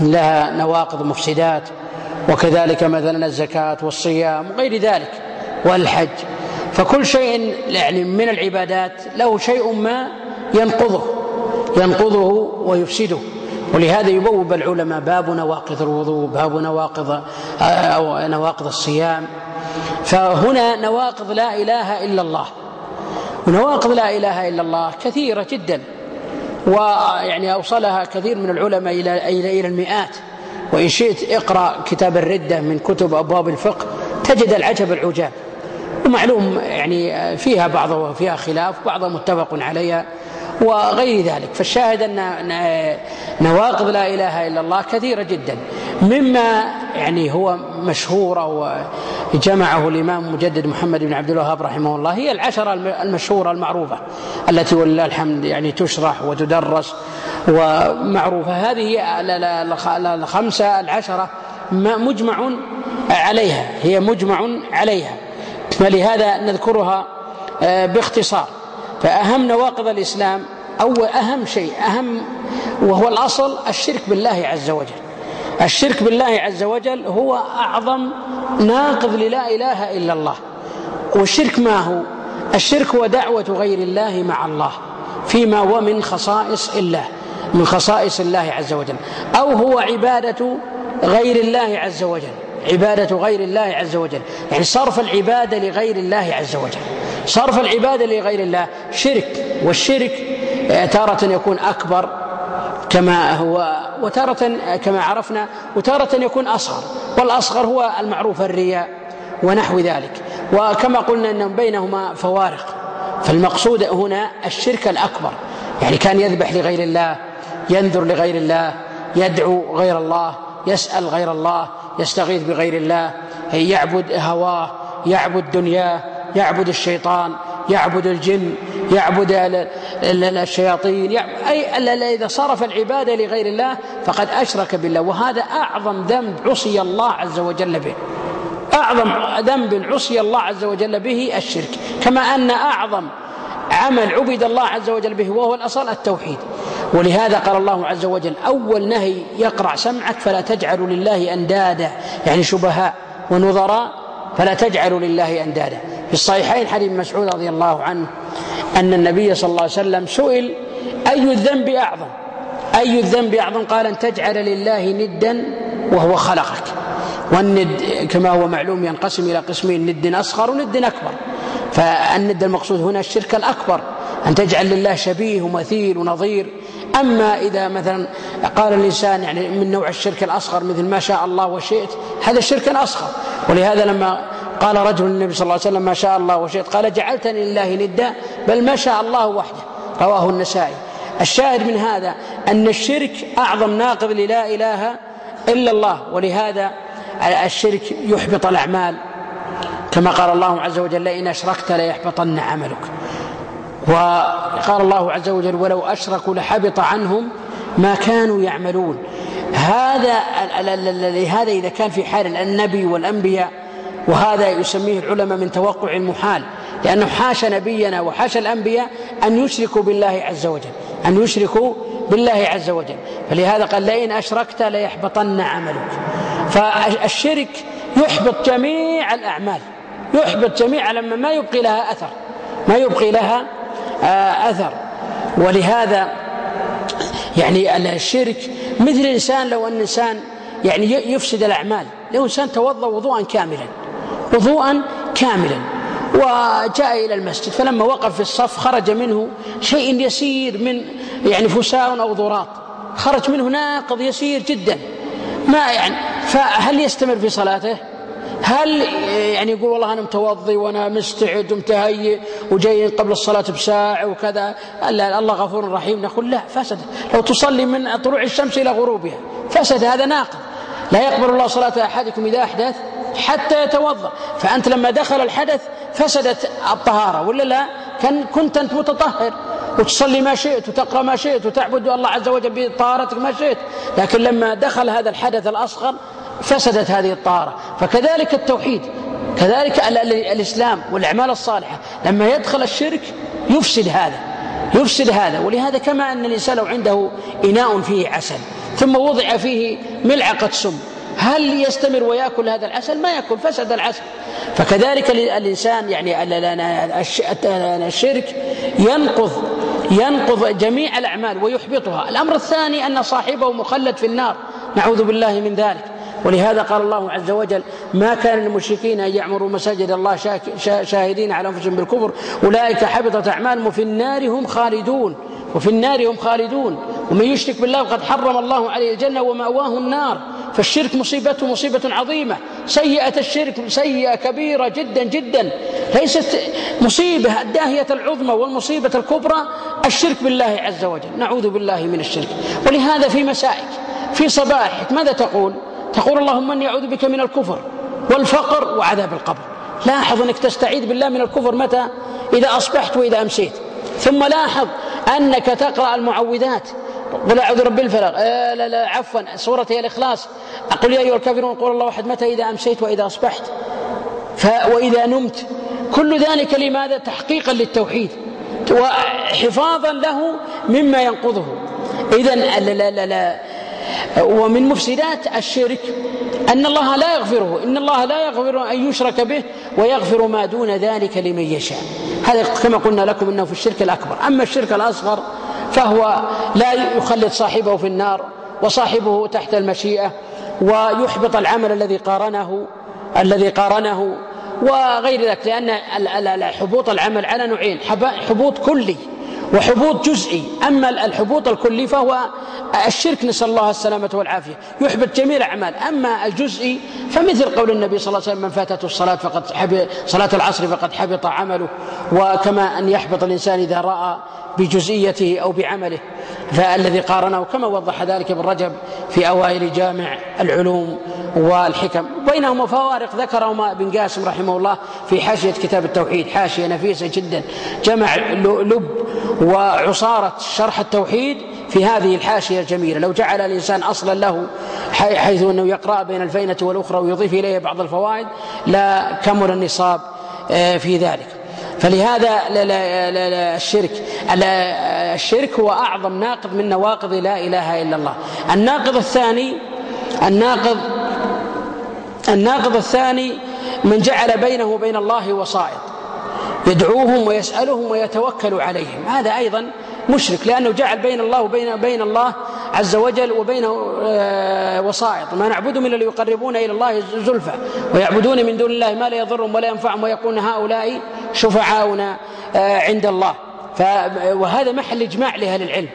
لها نواقض مفسدات. وكذلك مثلا الزكاة والصيام وغير ذلك والحج. فكل شيء يعني من العبادات له شيء ما ينقضه ينقضه ويفسده. ولهذا يبوب العلماء باب نواقض الوضوء باب نواقض أو نواقض الصيام. فهنا نواقض لا إله إلا الله. ونواقض لا إله إلا الله كثيرة جدا ويعني أوصلها كثير من العلماء إلى إلى المئات. وإن شئت اقرأ كتاب الردة من كتب أبواب الفقه تجد العجب العجاب. ومعلوم يعني فيها بعض وفيها خلاف بعض متفق عليها وغير ذلك. فالشاهد أن نواقض لا إله إلا الله كثيرة جدا. مما يعني هو مشهور وجمعه الإمام مجدد محمد بن عبد الوهاب رحمه الله هي العشرة المشهورة المعروفة التي ولله الحمد يعني تشرح وتدرس ومعروفة. هذه الخمسة العشرة مجمع عليها. هي مجمع عليها. فلهذا نذكرها آه، باختصار. فأهم نواقض الإسلام أو أهم شيء أهم وهو الأصل الشرك بالله عز وجل. الشرك بالله عز وجل هو أعظم ناقض للا إله إلا الله. والشرك ما هو؟ الشرك هو دعوة غير الله مع الله فيما ومن خصائص الله. من خصائص الله عز وجل أو هو عبادة غير الله عز وجل عبادة غير الله عز وجل. يعني صرف العبادة لغير الله عز وجل. صرف العبادة لغير الله شرك والشرك تارة يكون أكبر كما هو وتارة كما عرفنا وتارة يكون أصغر. والأصغر هو المعروف الرياء ونحو ذلك. وكما قلنا أن بينهما فوارق. فالمقصود هنا الشرك الأكبر. يعني كان يذبح لغير الله ينذر لغير الله يدعو غير الله يسأل غير الله يستغيث بغير الله. يعبد هواه يعبد دنياه يعبد الشيطان يعبد الجن يعبد الشياطين أي إذا صرف العبادة لغير الله فقد أشرك بالله. وهذا أعظم ذنب عصي الله عز وجل به. أعظم ذنب عصي الله عز وجل به الشرك. كما أن أعظم عمل عبد الله عز وجل به وهو الأصل التوحيد. ولهذا قال الله عز وجل أول نهي يقرع سمعك فلا تجعلوا لله أندادا. يعني شبهاء ونظراء فلا تجعلوا لله أندادا. في الصحيحين حديث مسعود رضي الله عنه أن النبي صلى الله عليه وسلم سئل أي الذنب أعظم؟ أي الذنب أعظم؟ قال أن تجعل لله ندا وهو خلقك. والند كما هو معلوم ينقسم إلى قسمين ند أصغر وند أكبر. فالند المقصود هنا الشرك الأكبر. أن تجعل لله شبيه ومثيل ونظير. أما إذا مثلا قال الإنسان يعني من نوع الشرك الأصغر مثل ما شاء الله وشئت هذا الشرك الأصغر ولهذا لما قال رجل للنبي صلى الله عليه وسلم ما شاء الله وشئت قال جعلتني لله ندا بل ما شاء الله وحده. رواه النسائي. الشاهد من هذا أن الشرك أعظم ناقض للا إله إلا الله. ولهذا الشرك يحبط الأعمال. كما قال الله عز وجل إن أشركت ليحبطن عملك. وقال الله عز وجل ولو أشركوا لحبط عنهم ما كانوا يعملون. هذا لهذا إذا كان في حال النبي والأنبياء وهذا يسميه العلماء من توقع المحال لأنه حاش نبينا وحاش الأنبياء أن يشركوا بالله عز وجل أن يشركوا بالله عز وجل. فلهذا قال لئن أشركت ليحبطن عملك. فالشرك يحبط جميع الأعمال يحبط جميع لما ما يبقي لها أثر ما يبقي لها آه، أثر. ولهذا يعني الشرك مثل الإنسان لو أن الإنسان يعني يفسد الأعمال لو إنسان توضأ وضوءا كاملا وضوءا كاملا وجاء إلى المسجد فلما وقف في الصف خرج منه شيء يسير من يعني فساء أو ضراط. خرج منه ناقض يسير جدا. ما يعني فهل يستمر في صلاته؟ هل يعني يقول والله أنا متوضي وأنا مستعد ومتهيئ وجاي قبل الصلاة بساعة وكذا. الله غفور رحيم. نقول لا فسد. لو تصلي من طلوع الشمس إلى غروبها فسد. هذا ناقض. لا يقبل الله صلاة أحدكم إذا أحدث حتى يتوضأ. فأنت لما دخل الحدث فسدت الطهارة ولا لا؟ كان كنت أنت متطهر. وتصلي ما شئت وتقرأ ما شئت وتعبد الله عز وجل بطهارتك ما شئت. لكن لما دخل هذا الحدث الأصغر فسدت هذه الطهارة فكذلك التوحيد كذلك الإسلام والأعمال الصالحة. لما يدخل الشرك يفسد هذا يفسد هذا. ولهذا كما أن الإنسان لو عنده إناء فيه عسل ثم وضع فيه ملعقة سم هل يستمر ويأكل هذا العسل؟ ما يأكل فسد العسل. فكذلك الإنسان يعني الشرك ينقض ينقض جميع الأعمال ويحبطها. الأمر الثاني أن صاحبه مخلد في النار. نعوذ بالله من ذلك. ولهذا قال الله عز وجل ما كان للمشركين أن يعمروا مساجد الله شاهدين على أنفسهم بالكفر أولئك حبطت أعمالهم في النار هم خالدون وفي النار هم خالدون ومن يشرك بالله وقد حرم الله عليه الجنة ومأواه النار فالشرك مصيبته مصيبة عظيمة سيئة الشرك سيئة كبيرة جدا جدا ليست مصيبة الداهية العظمى والمصيبة الكبرى الشرك بالله عز وجل نعوذ بالله من الشرك ولهذا في مسائك في صباحك ماذا تقول؟ تقول اللهم إني أعوذ بك من الكفر والفقر وعذاب القبر. لاحظ أنك تستعيذ بالله من الكفر متى؟ إذا أصبحت وإذا أمسيت. ثم لاحظ أنك تقرأ المعوذات. قل أعوذ برب الفلق. آه، لا لا عفوا. سورة الإخلاص. أقول يا أيها الكافرون قل الله احد متى إذا أمسيت وإذا أصبحت؟ وإذا نمت. كل ذلك لماذا؟ تحقيقا للتوحيد. وحفاظا له مما ينقضه. اذا ومن مفسدات الشرك أن الله لا يغفره إن الله لا يغفر أن يشرك به ويغفر ما دون ذلك لمن يشاء. هذا كما قلنا لكم أنه في الشرك الأكبر. أما الشرك الأصغر فهو لا يخلد صاحبه في النار وصاحبه تحت المشيئة ويحبط العمل الذي قارنه الذي قارنه وغير ذلك لأن حبوط العمل على نوعين حبوط كلي. وحبوط جزئي. أما الحبوط الكلي فهو الشرك نسأل الله السلامة والعافية. يحبط جميع الأعمال. أما الجزئي فمثل قول النبي صلى الله عليه وسلم من فاتته الصلاة فقد صلاة العصر فقد حبط عمله. وكما أن يحبط الإنسان إذا رأى بجزئيته أو بعمله. فالذي قارنه كما وضح ذلك ابن رجب في أوائل جامع العلوم والحكم. بينهما فوارق. ذكرهما ابن قاسم رحمه الله في حاشية كتاب التوحيد. حاشية نفيسة جدا. جمع لب وعصارة شرح التوحيد في هذه الحاشية الجميلة. لو جعل الإنسان أصلا له حيث أنه يقرأ بين الفينة والأخرى ويضيف إليه بعض الفوائد لا كمل النصاب آه، في ذلك. فلهذا الشرك الشرك هو أعظم ناقض من نواقض لا إله إلا الله. الناقض الثاني الناقض الناقض الثاني من جعل بينه وبين الله وصائد. يدعوهم ويسألهم ويتوكل عليهم. هذا أيضا مشرك لأنه جعل بين الله وبين بين الله عز وجل وبين آه، وسائط. ما نعبدهم إلا ليقربونا إلى الله زلفى. ويعبدون من دون الله ما لا يضرهم ولا ينفعهم ويقولون هؤلاء شفعاؤنا آه، عند الله. وهذا محل إجماع لأهل العلم.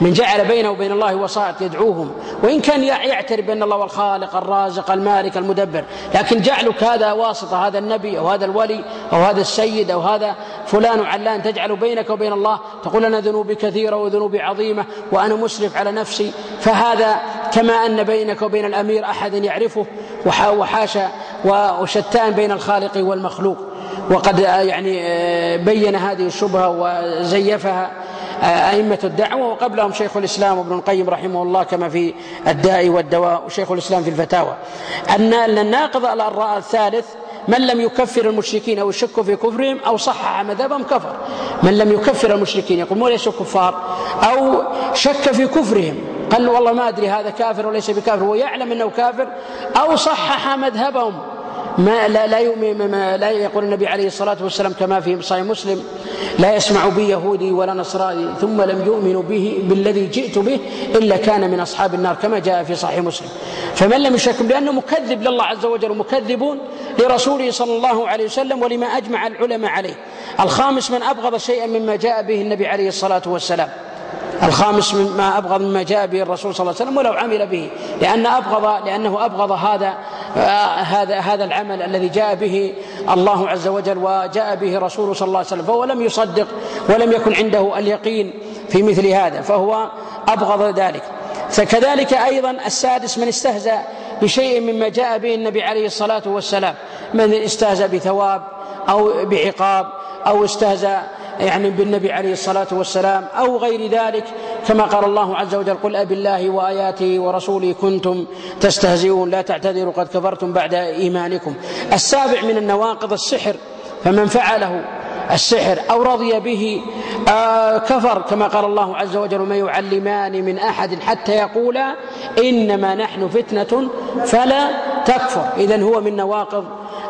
من جعل بينه وبين الله وسائط يدعوهم. وإن كان يعترف بأن الله الخالق الرازق المالك المدبر لكن جعلك هذا واسطة هذا النبي أو هذا الولي أو هذا السيد أو هذا فلان علان تجعل بينك وبين الله تقول أنا ذنوبي كثيرة وذنوبي عظيمة وأنا مسرف على نفسي. فهذا كما أن بينك وبين الأمير أحد يعرفه وحاشا وشتان بين الخالق والمخلوق. وقد يعني آه، بين هذه الشبهة وزيفها أئمة الدعوة وقبلهم شيخ الإسلام ابن القيم رحمه الله كما في الداء والدواء وشيخ الإسلام في الفتاوى. أن الناقض الآراء الثالث من لم يكفر المشركين أو يشك في كفرهم أو صحح مذهبهم كفر. من لم يكفر المشركين يقول مو ليسوا كفار أو شك في كفرهم. قال والله ما أدري هذا كافر وليس بكافر ويعلم أنه كافر أو صحح مذهبهم. ما لا لا يؤمن ما لا يقول النبي عليه الصلاة والسلام كما في صحيح مسلم لا يسمع بي يهودي ولا نصراني ثم لم يؤمنوا به بالذي جئت به إلا كان من أصحاب النار كما جاء في صحيح مسلم. فمن لم يشكم لأنه مكذب لله عز وجل ومكذبون لرسوله صلى الله عليه وسلم ولما أجمع العلماء عليه. الخامس من أبغض شيئا مما جاء به النبي عليه الصلاة والسلام. الخامس مما أبغض مما جاء به الرسول صلى الله عليه وسلم ولو عمل به لأن أبغض لأنه أبغض هذا آه، هذا هذا العمل الذي جاء به الله عز وجل وجاء به رسوله صلى الله عليه وسلم فهو لم يصدق ولم يكن عنده اليقين في مثل هذا فهو أبغض ذلك. فكذلك أيضا السادس من استهزأ بشيء مما جاء به النبي عليه الصلاة والسلام من استهزأ بثواب أو بعقاب أو استهزأ يعني بالنبي عليه الصلاة والسلام أو غير ذلك كما قال الله عز وجل قل أب الله وآياته ورسوله كنتم تستهزئون لا تعتذروا قد كفرتم بعد إيمانكم. السابع من النواقض السحر فمن فعله السحر أو رضي به آه، كفر كما قال الله عز وجل ما يعلمان من أحد حتى يقولا إنما نحن فتنة فلا تكفر. إذن هو من نواقض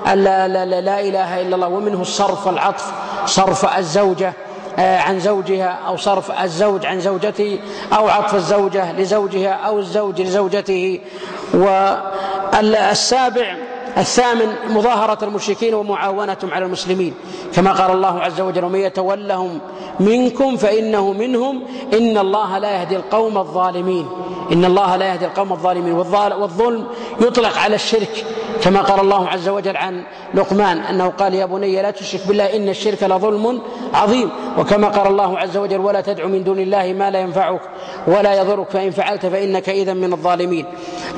لا, لا, لا, لا إله إلا الله ومنه الصرف والعطف. صرف الزوجة آه، عن زوجها أو صرف الزوج عن زوجته أو عطف الزوجة لزوجها أو الزوج لزوجته. والسابع الثامن مظاهرة المشركين ومعاونتهم على المسلمين. كما قال الله عز وجل ومن يتولهم منكم فإنه منهم إن الله لا يهدي القوم الظالمين. إن الله لا يهدي القوم الظالمين. والظلم يطلق على الشرك. كما قال الله عز وجل عن لقمان أنه قال يا بني لا تشرك بالله إن الشرك لظلم عظيم. وكما قال الله عز وجل ولا تدع من دون الله ما لا ينفعك ولا يضرك فإن فعلت فإنك إذا من الظالمين.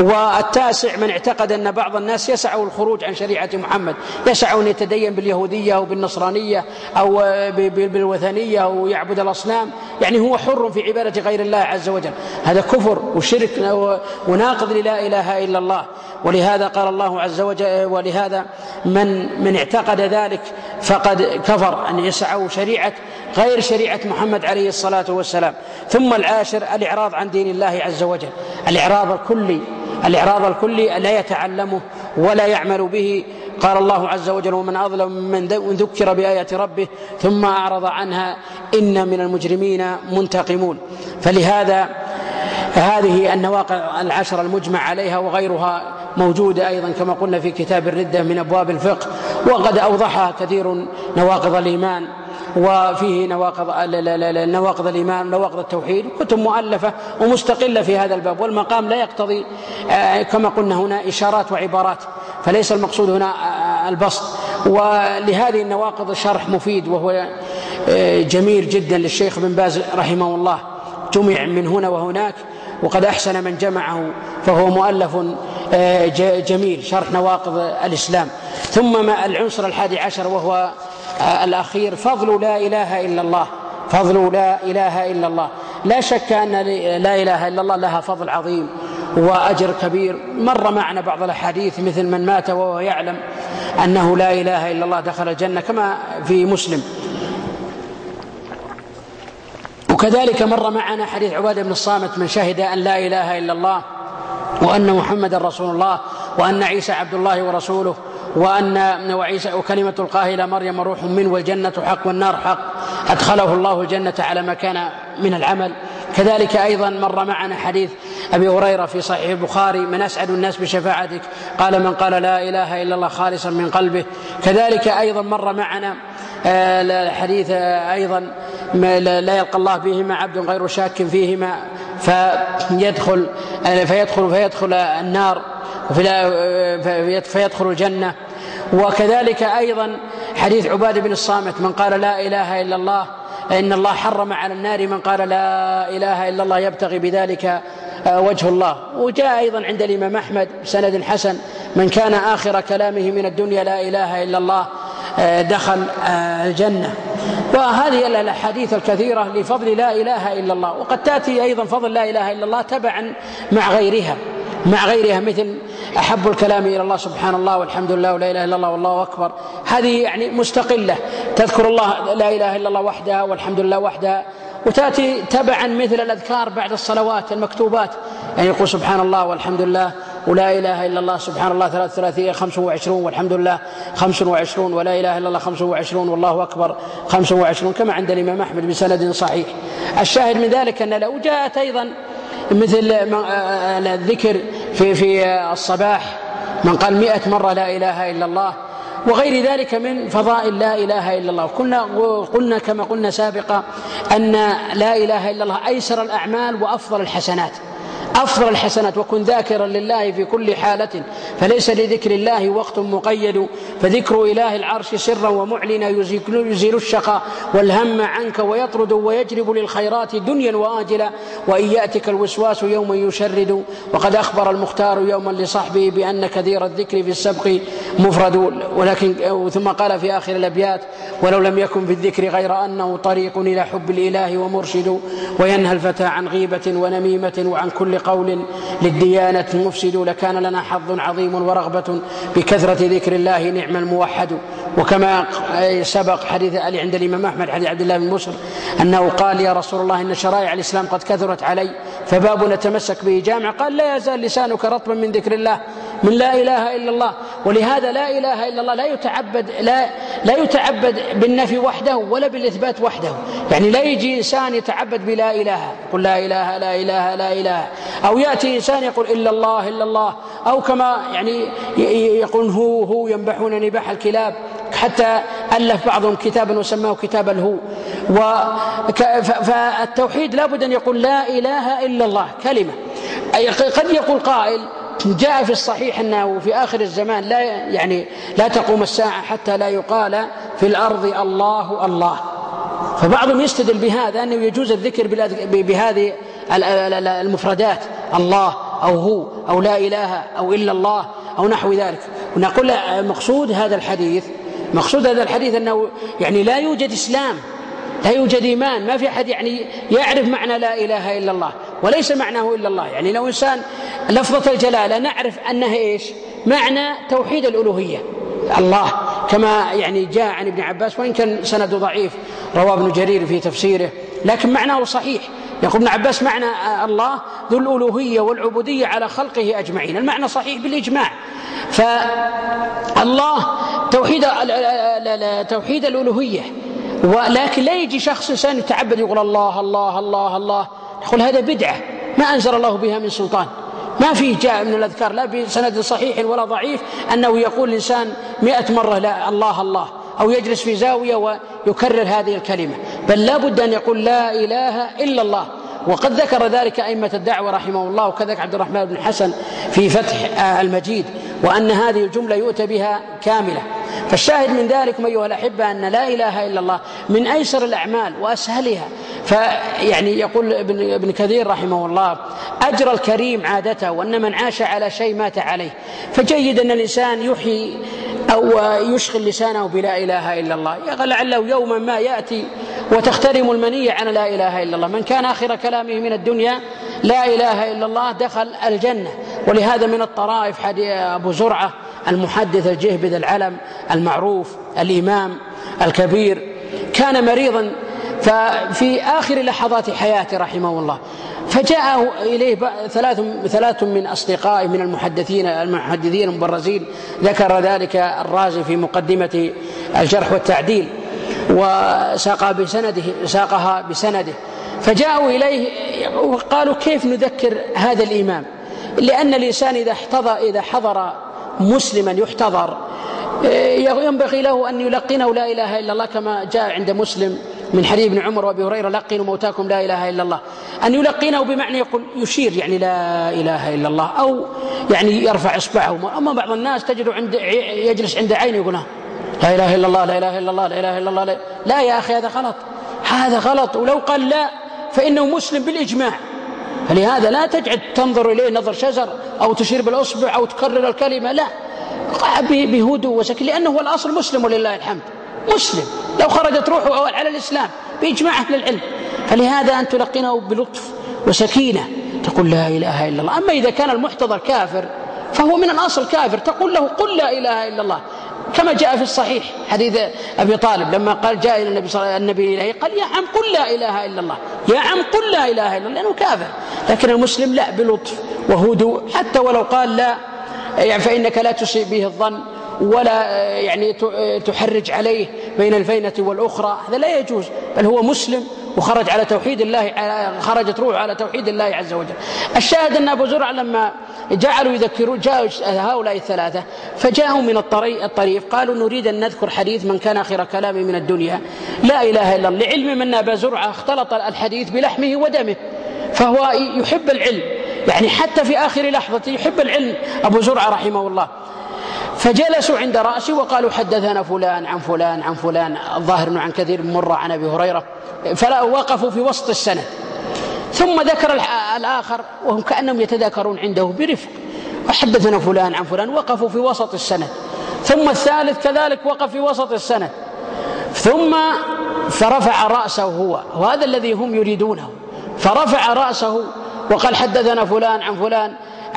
والتاسع من اعتقد أن بعض الناس يسعه الخروج عن شريعة محمد. يسعه أن يتدين باليهودية أو بالنصرانية أو بالوثنية أو يعبد الأصنام. يعني هو حر في عبادة غير الله عز وجل. هذا كفر وشرك وناقض للا إله إلا الله. ولهذا قال الله عز وجل ولهذا من من اعتقد ذلك فقد كفر أن يسعوا شريعة غير شريعة محمد عليه الصلاة والسلام. ثم العاشر الإعراض عن دين الله عز وجل. الإعراض الكلي الإعراض الكلي لا يتعلمه ولا يعمل به. قال الله عز وجل ومن أظلم ممن ذكر بآيات ربه ثم أعرض عنها إن من المجرمين منتقمون. فلهذا هذه النواقع العشر المجمع عليها وغيرها موجودة أيضا كما قلنا في كتاب الردة من أبواب الفقه وقد أوضحها كثير نواقض الإيمان وفيه نواقض نواقض الإيمان نواقض التوحيد كتب مؤلفة ومستقلة في هذا الباب والمقام لا يقتضي آه، كما قلنا هنا إشارات وعبارات فليس المقصود هنا آه، آه، البسط. ولهذه النواقض الشرح مفيد وهو جميل جدا للشيخ بن باز رحمه الله جمع من هنا وهناك وقد أحسن من جمعه فهو مؤلف آه، جميل شرح نواقض الإسلام. ثم ما العنصر الحادي عشر وهو آه، الأخير فضل لا إله إلا الله. فضل لا إله إلا الله. لا شك أن لا إله إلا الله لها فضل عظيم وأجر كبير. مر معنا بعض الأحاديث مثل من مات وهو يعلم أنه لا إله إلا الله دخل الجنة كما في مسلم. وكذلك مر معنا حديث عبادة بن الصامت من شهد أن لا إله إلا الله وأن محمدا رسول الله وأن عيسى عبد الله ورسوله وأن وعيسى وكلمة القاه إلى مريم روح منه والجنة حق والنار حق. أدخله الله الجنة على ما كان من العمل. كذلك أيضا مر معنا حديث أبي هريرة في صحيح البخاري من أسعد الناس بشفاعتك. قال من قال لا إله إلا الله خالصا من قلبه. كذلك أيضا مر معنا آه، حديث أيضا لا يلقى الله بهما عبد غير شاك فيهما فيدخل فيدخل فيدخل النار فيدخل الجنة. وكذلك أيضا حديث عباد بن الصامت من قال لا إله إلا الله إن الله حرم على النار من قال لا إله إلا الله يبتغي بذلك آه، وجه الله. وجاء أيضا عند الإمام أحمد سند حسن من كان آخر كلامه من الدنيا لا إله إلا الله دخل آه، الجنة وهذه الأحاديث الكثيرة لفضل لا إله إلا الله. وقد تأتي أيضا فضل لا إله إلا الله تبعا مع غيرها مع غيرها مثل أحب الكلام إلى الله سبحان الله والحمد لله ولا إله إلا الله والله أكبر. هذه يعني مستقلة. تذكر الله لا إله إلا الله وحدها والحمد لله وحدها وتأتي تبعا مثل الأذكار بعد الصلوات المكتوبات. يعني يقول سبحان الله والحمد لله ولا إله إلا الله سبحان الله ثلاث ثلاثية خمس وعشرون والحمد لله خمس وعشرون ولا إله إلا الله خمس وعشرون والله أكبر خمس وعشرون كما عند الإمام أحمد بسند صحيح. الشاهد من ذلك أن لو جاءت أيضا مثل آه، الذكر في في الصباح من قال مئة مرة لا إله إلا الله وغير ذلك من فضائل لا إله إلا الله. كنا قلنا كما قلنا سابقا أن لا إله إلا الله أيسر الأعمال وأفضل الحسنات. أفضل الحسنات وكن ذاكرا لله في كل حالة فليس لذكر الله وقت مقيد فذكر إله العرش سرا ومعلنا يزيل الشقاء والهم عنك ويطرد ويجلب للخيرات دنيا وآجلا وإن يأتك الوسواس يوما يشرد وقد أخبر المختار يوما لصحبه بأن كثير الذكر في السبق مفرد ولكن ثم قال في آخر الأبيات ولو لم يكن في الذكر غير أنه طريق إلى حب الإله ومرشد وينهى الفتى عن غيبة ونميمة وعن كل قول للديانة مفسد لكان لنا حظ عظيم ورغبة بكثرة ذكر الله نعم الموحد. وكما سبق حديث علي عند الإمام أحمد حديث عبد الله بن بشر أنه قال يا رسول الله إن شرائع الإسلام قد كثرت علي فباب نتمسك به جامع قال لا يزال لسانك رطبا من ذكر الله من لا إله إلا الله. ولهذا لا إله إلا الله لا يتعبد لا لا يتعبد بالنفي وحده ولا بالإثبات وحده. يعني لا يجي إنسان يتعبد بلا إله. يقول لا إله لا إله لا إله. أو يأتي إنسان يقول إلا الله إلا الله. أو كما يعني يقول هو هو ينبحون نباح الكلاب. حتى ألف بعضهم كتابا وسماه كتاب الهو. فالتوحيد لابد أن يقول لا إله إلا الله كلمة. أي قد يقول قائل جاء في الصحيح أنه في آخر الزمان لا يعني لا تقوم الساعة حتى لا يقال في الأرض الله الله. فبعضهم يستدل بهذا أنه يجوز الذكر بهذه المفردات الله أو هو أو لا إله أو إلا الله أو نحو ذلك. ونقول مقصود هذا الحديث مقصود هذا الحديث أنه يعني لا يوجد إسلام لا يوجد إيمان ما في أحد يعني يعرف معنى لا إله إلا الله وليس معناه إلا الله يعني لو إنسان لفظة الجلالة نعرف أنها إيش؟ معنى توحيد الألوهية الله كما يعني جاء عن ابن عباس وإن كان سنده ضعيف رواه ابن جرير في تفسيره. لكن معناه صحيح. يقول ابن عباس معنى الله ذو الألوهية والعبودية على خلقه أجمعين. المعنى صحيح بالإجماع. فالله توحيد توحيد الألوهية. ولكن لا يجي شخص إنسان يتعبد يقول الله الله الله الله. يقول هذا بدعة. ما أنزل الله بها من سلطان. ما في جاء من الأذكار. لا بسند صحيح ولا ضعيف أنه يقول الإنسان مئة مرة لا الله الله. أو يجلس في زاوية ويكرر هذه الكلمة. بل لا بد أن يقول لا إله إلا الله. وقد ذكر ذلك أئمة الدعوة رحمه الله وكذلك عبد الرحمن بن حسن في فتح آه، المجيد وأن هذه الجملة يؤتى بها كاملة. فالشاهد من ذلك أيها الأحبة أن لا إله إلا الله من أيسر الأعمال وأسهلها. فيعني يقول ابن, ابن كثير رحمه الله أجر الكريم عادته وأن من عاش على شيء مات عليه. فجيد أن الإنسان يحيي أو يشغل لسانه بلا إله إلا الله. لعله يوما ما يأتي وتخترم المنية عن لا إله إلا الله. من كان آخر كلام كلامه من الدنيا لا إله إلا الله دخل الجنة. ولهذا من الطرائف أبو زرعة المحدث الجهبذ العلم المعروف الإمام الكبير. كان مريضا ففي آخر لحظات حياته رحمه الله. فجاءه إليه ثلاث ثلاث من أصدقائه من المحدثين المحدثين المبرزين. ذكر ذلك الرازي في مقدمة الجرح والتعديل. وساقها بسنده ساقها بسنده. فجاءوا إليه وقالوا كيف نذكر هذا الإمام؟ لأن الإنسان إذا احتضر, إذا حضر مسلما يحتضر. إيه، ينبغي له أن يلقنه لا إله إلا الله كما جاء عند مسلم من حديث ابن عمر وأبي هريرة لقنوا موتاكم لا إله إلا الله. أن يلقنه بمعنى يقول يشير يعني لا إله إلا الله أو يعني يرفع إصبعه. أما بعض الناس تجد عند يجلس عند عين يقول لا إله إلا الله لا إله إلا الله لا إله إلا الله لا, لا يا أخي هذا غلط. هذا غلط. ولو قال لا فإنه مسلم بالإجماع. فلهذا لا تجعل تنظر إليه نظر شزر أو تشير بالأصبع أو تكرر الكلمة لا. بهدوء وسكن لأنه هو الأصل مسلم ولله الحمد. مسلم. لو خرجت روحه على الإسلام بإجماع أهل العلم. فلهذا أن تلقنه بلطف وسكينة. تقول لا إله إلا الله. أما إذا كان المحتضر كافر فهو من الأصل كافر. تقول له قل لا إله إلا الله. كما جاء في الصحيح حديث أبي طالب لما قال جاء إلى النبي صلى الله عليه وسلم قال يا عم قل لا إله إلا الله يا عم قل لا إله إلا الله لأنه كافر. لكن المسلم لا بلطف وهدوء حتى ولو قال لا يعني فإنك لا تصيب به الظن. ولا آه، يعني آه، تحرج عليه بين الفينة والأخرى. هذا لا يجوز بل هو مسلم وخرج على توحيد الله آه، خرجت روحه على توحيد الله عز وجل. الشاهد أن أبو زرع لما جعلوا يذكرون جاءوا هؤلاء الثلاثة فجاءوا من الطريق, الطريق قالوا نريد أن نذكر حديث من كان آخر كلامه من الدنيا. لا إله إلا الله لعلم أن أبا زرعة اختلط الحديث بلحمه ودمه فهو يحب العلم. يعني حتى في آخر لحظة يحب العلم. أبو زرعة رحمه الله. فجلسوا عند رأسي وقالوا حدثنا فلان عن فلان عن فلان الظاهر أنه عن كثير مرة عن أبي هريرة فلا وقفوا في وسط السنة ثم ذكر الآخر وهم كأنهم يتذاكرون عنده برفق. وحدثنا فلان عن فلان وقفوا في وسط السنة ثم الثالث كذلك وقف في وسط السنة ثم فرفع رأسه هو وهذا الذي هم يريدونه. فرفع رأسه وقال حدثنا فلان عن فلان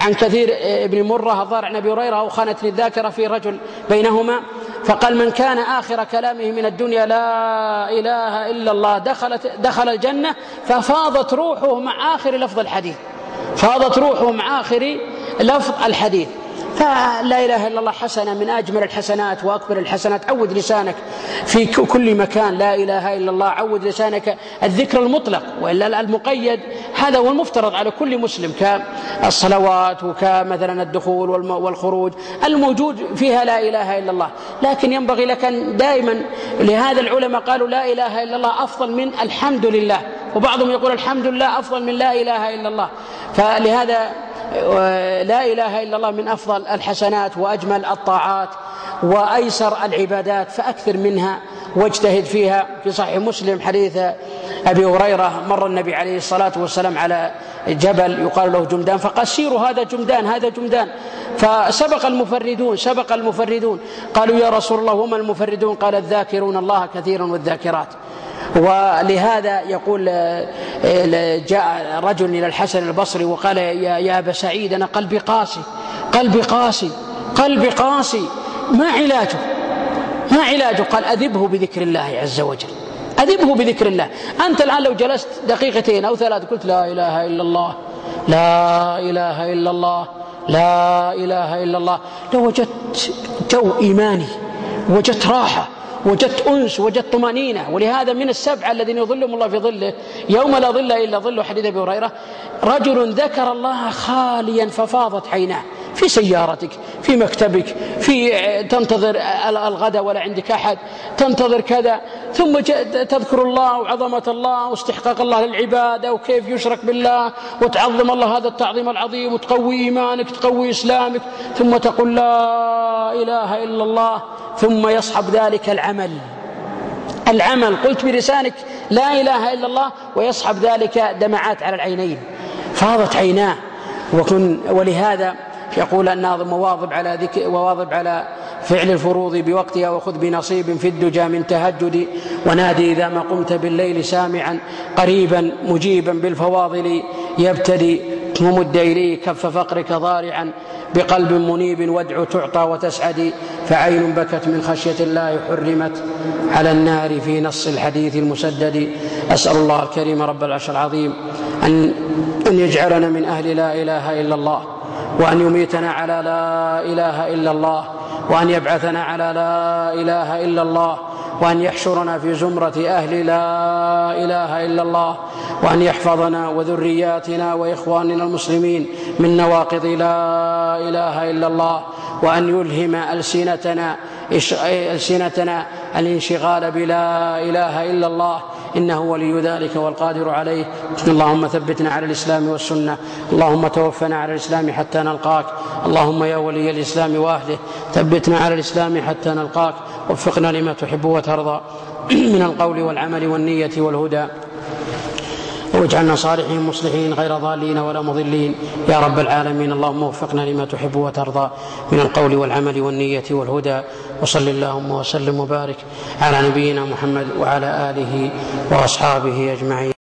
عن كثير آه، بن مرة الضارع عن أبي هريرة أو خانتني الذاكرة في رجل بينهما فقال من كان آخر كلامه من الدنيا لا إله إلا الله دخلت دخل الجنة ففاضت روحه مع آخر لفظ الحديث فاضت روحه مع آخر لفظ الحديث. فلا إله إلا الله حسنة من أجمل الحسنات وأكبر الحسنات. عود لسانك في كل مكان. لا إله إلا الله. عود لسانك الذكر المطلق وإلا المقيد. هذا هو المفترض على كل مسلم. كالصلوات وكمثلا الدخول والخروج. الموجود فيها لا إله إلا الله. لكن ينبغي لك دائما لهذا العلماء قالوا لا إله إلا الله أفضل من الحمد لله. وبعضهم يقول الحمد لله أفضل من لا إله إلا الله. فلهذا لا إله إلا الله من أفضل الحسنات وأجمل الطاعات وأيسر العبادات فأكثر منها واجتهد فيها. في صحيح مسلم حديث أبي هريرة مر النبي عليه الصلاة والسلام على جبل يقال له جمدان فقال سيروا هذا جمدان هذا جمدان. فسبق المفردون سبق المفردون. قالوا يا رسول الله وما المفردون؟ قال الذاكرون الله كثيرا والذاكرات. ولهذا يقول آه، آه، جاء رجل إلى الحسن البصري وقال يا أبا سعيد أنا قلبي قاسي قلبي قاسي قلبي قاسي ما علاجه ما علاجه. قال أذبه بذكر الله عز وجل أذبه بذكر الله. أنت الآن لو جلست دقيقتين أو ثلاث قلت لا إله إلا الله لا إله إلا الله لا إله إلا الله. لوجدت جو إيماني وجدت راحة وجدت أنس وجدت طمانينة ولهذا من السبعة الذين يظلهم الله في ظله يوم لا ظل إلا ظله حديث أبي هريرة رجل ذكر الله خاليا ففاضت عيناه. في سيارتك في مكتبك في آه، تنتظر آه، الغداء ولا عندك أحد تنتظر كذا ثم تذكر الله وعظمة الله واستحقاق الله للعبادة وكيف يشرك بالله وتعظم الله هذا التعظيم العظيم وتقوي إيمانك تقوي إسلامك ثم تقول لا إله إلا الله ثم يصحب ذلك العمل. العمل قلت بلسانك لا إله إلا الله ويصحب ذلك دمعات على العينين. فاضت عيناه وكن ولهذا يقول الناظم واظب على ذكر وواظب على فعل الفروض بوقتها وخذ بنصيب في الدجى من تهجد. ونادي إذا ما قمت بالليل سامعا قريبا مجيبا بالفواضل يبتدي. ومد إليه كف فقرك ضارعا بقلب منيب وادع تعطى وتسعد. فعين بكت من خشية الله حرمت على النار في نص الحديث المسدد. أسأل الله الكريم رب العرش العظيم أن, أن يجعلنا من أهل لا إله إلا الله. وأن يميتنا على لا إله إلا الله وأن يبعثنا على لا إله إلا الله وأن يحشرنا في زمرة أهل لا إله إلا الله وأن يحفظنا وذرياتنا وإخواننا المسلمين من نواقض لا إله إلا الله وأن يلهم ألسنتنا ألسنتنا الانشغال بلا إله إلا الله إنه ولي ذلك والقادر عليه. اللهم ثبتنا على الإسلام والسنة اللهم توفنا على الإسلام حتى نلقاك. اللهم يا ولي الإسلام وأهله ثبتنا على الإسلام حتى نلقاك. وفقنا لما تحب وترضى من القول والعمل والنية والهدى. واجعلنا صالحين مصلحين غير ضالين ولا مضلين. يا رب العالمين اللهم وفقنا لما تحب وترضى من القول والعمل والنية والهدى. وصل اللهم وسلم وبارك على نبينا محمد وعلى آله وأصحابه أجمعين.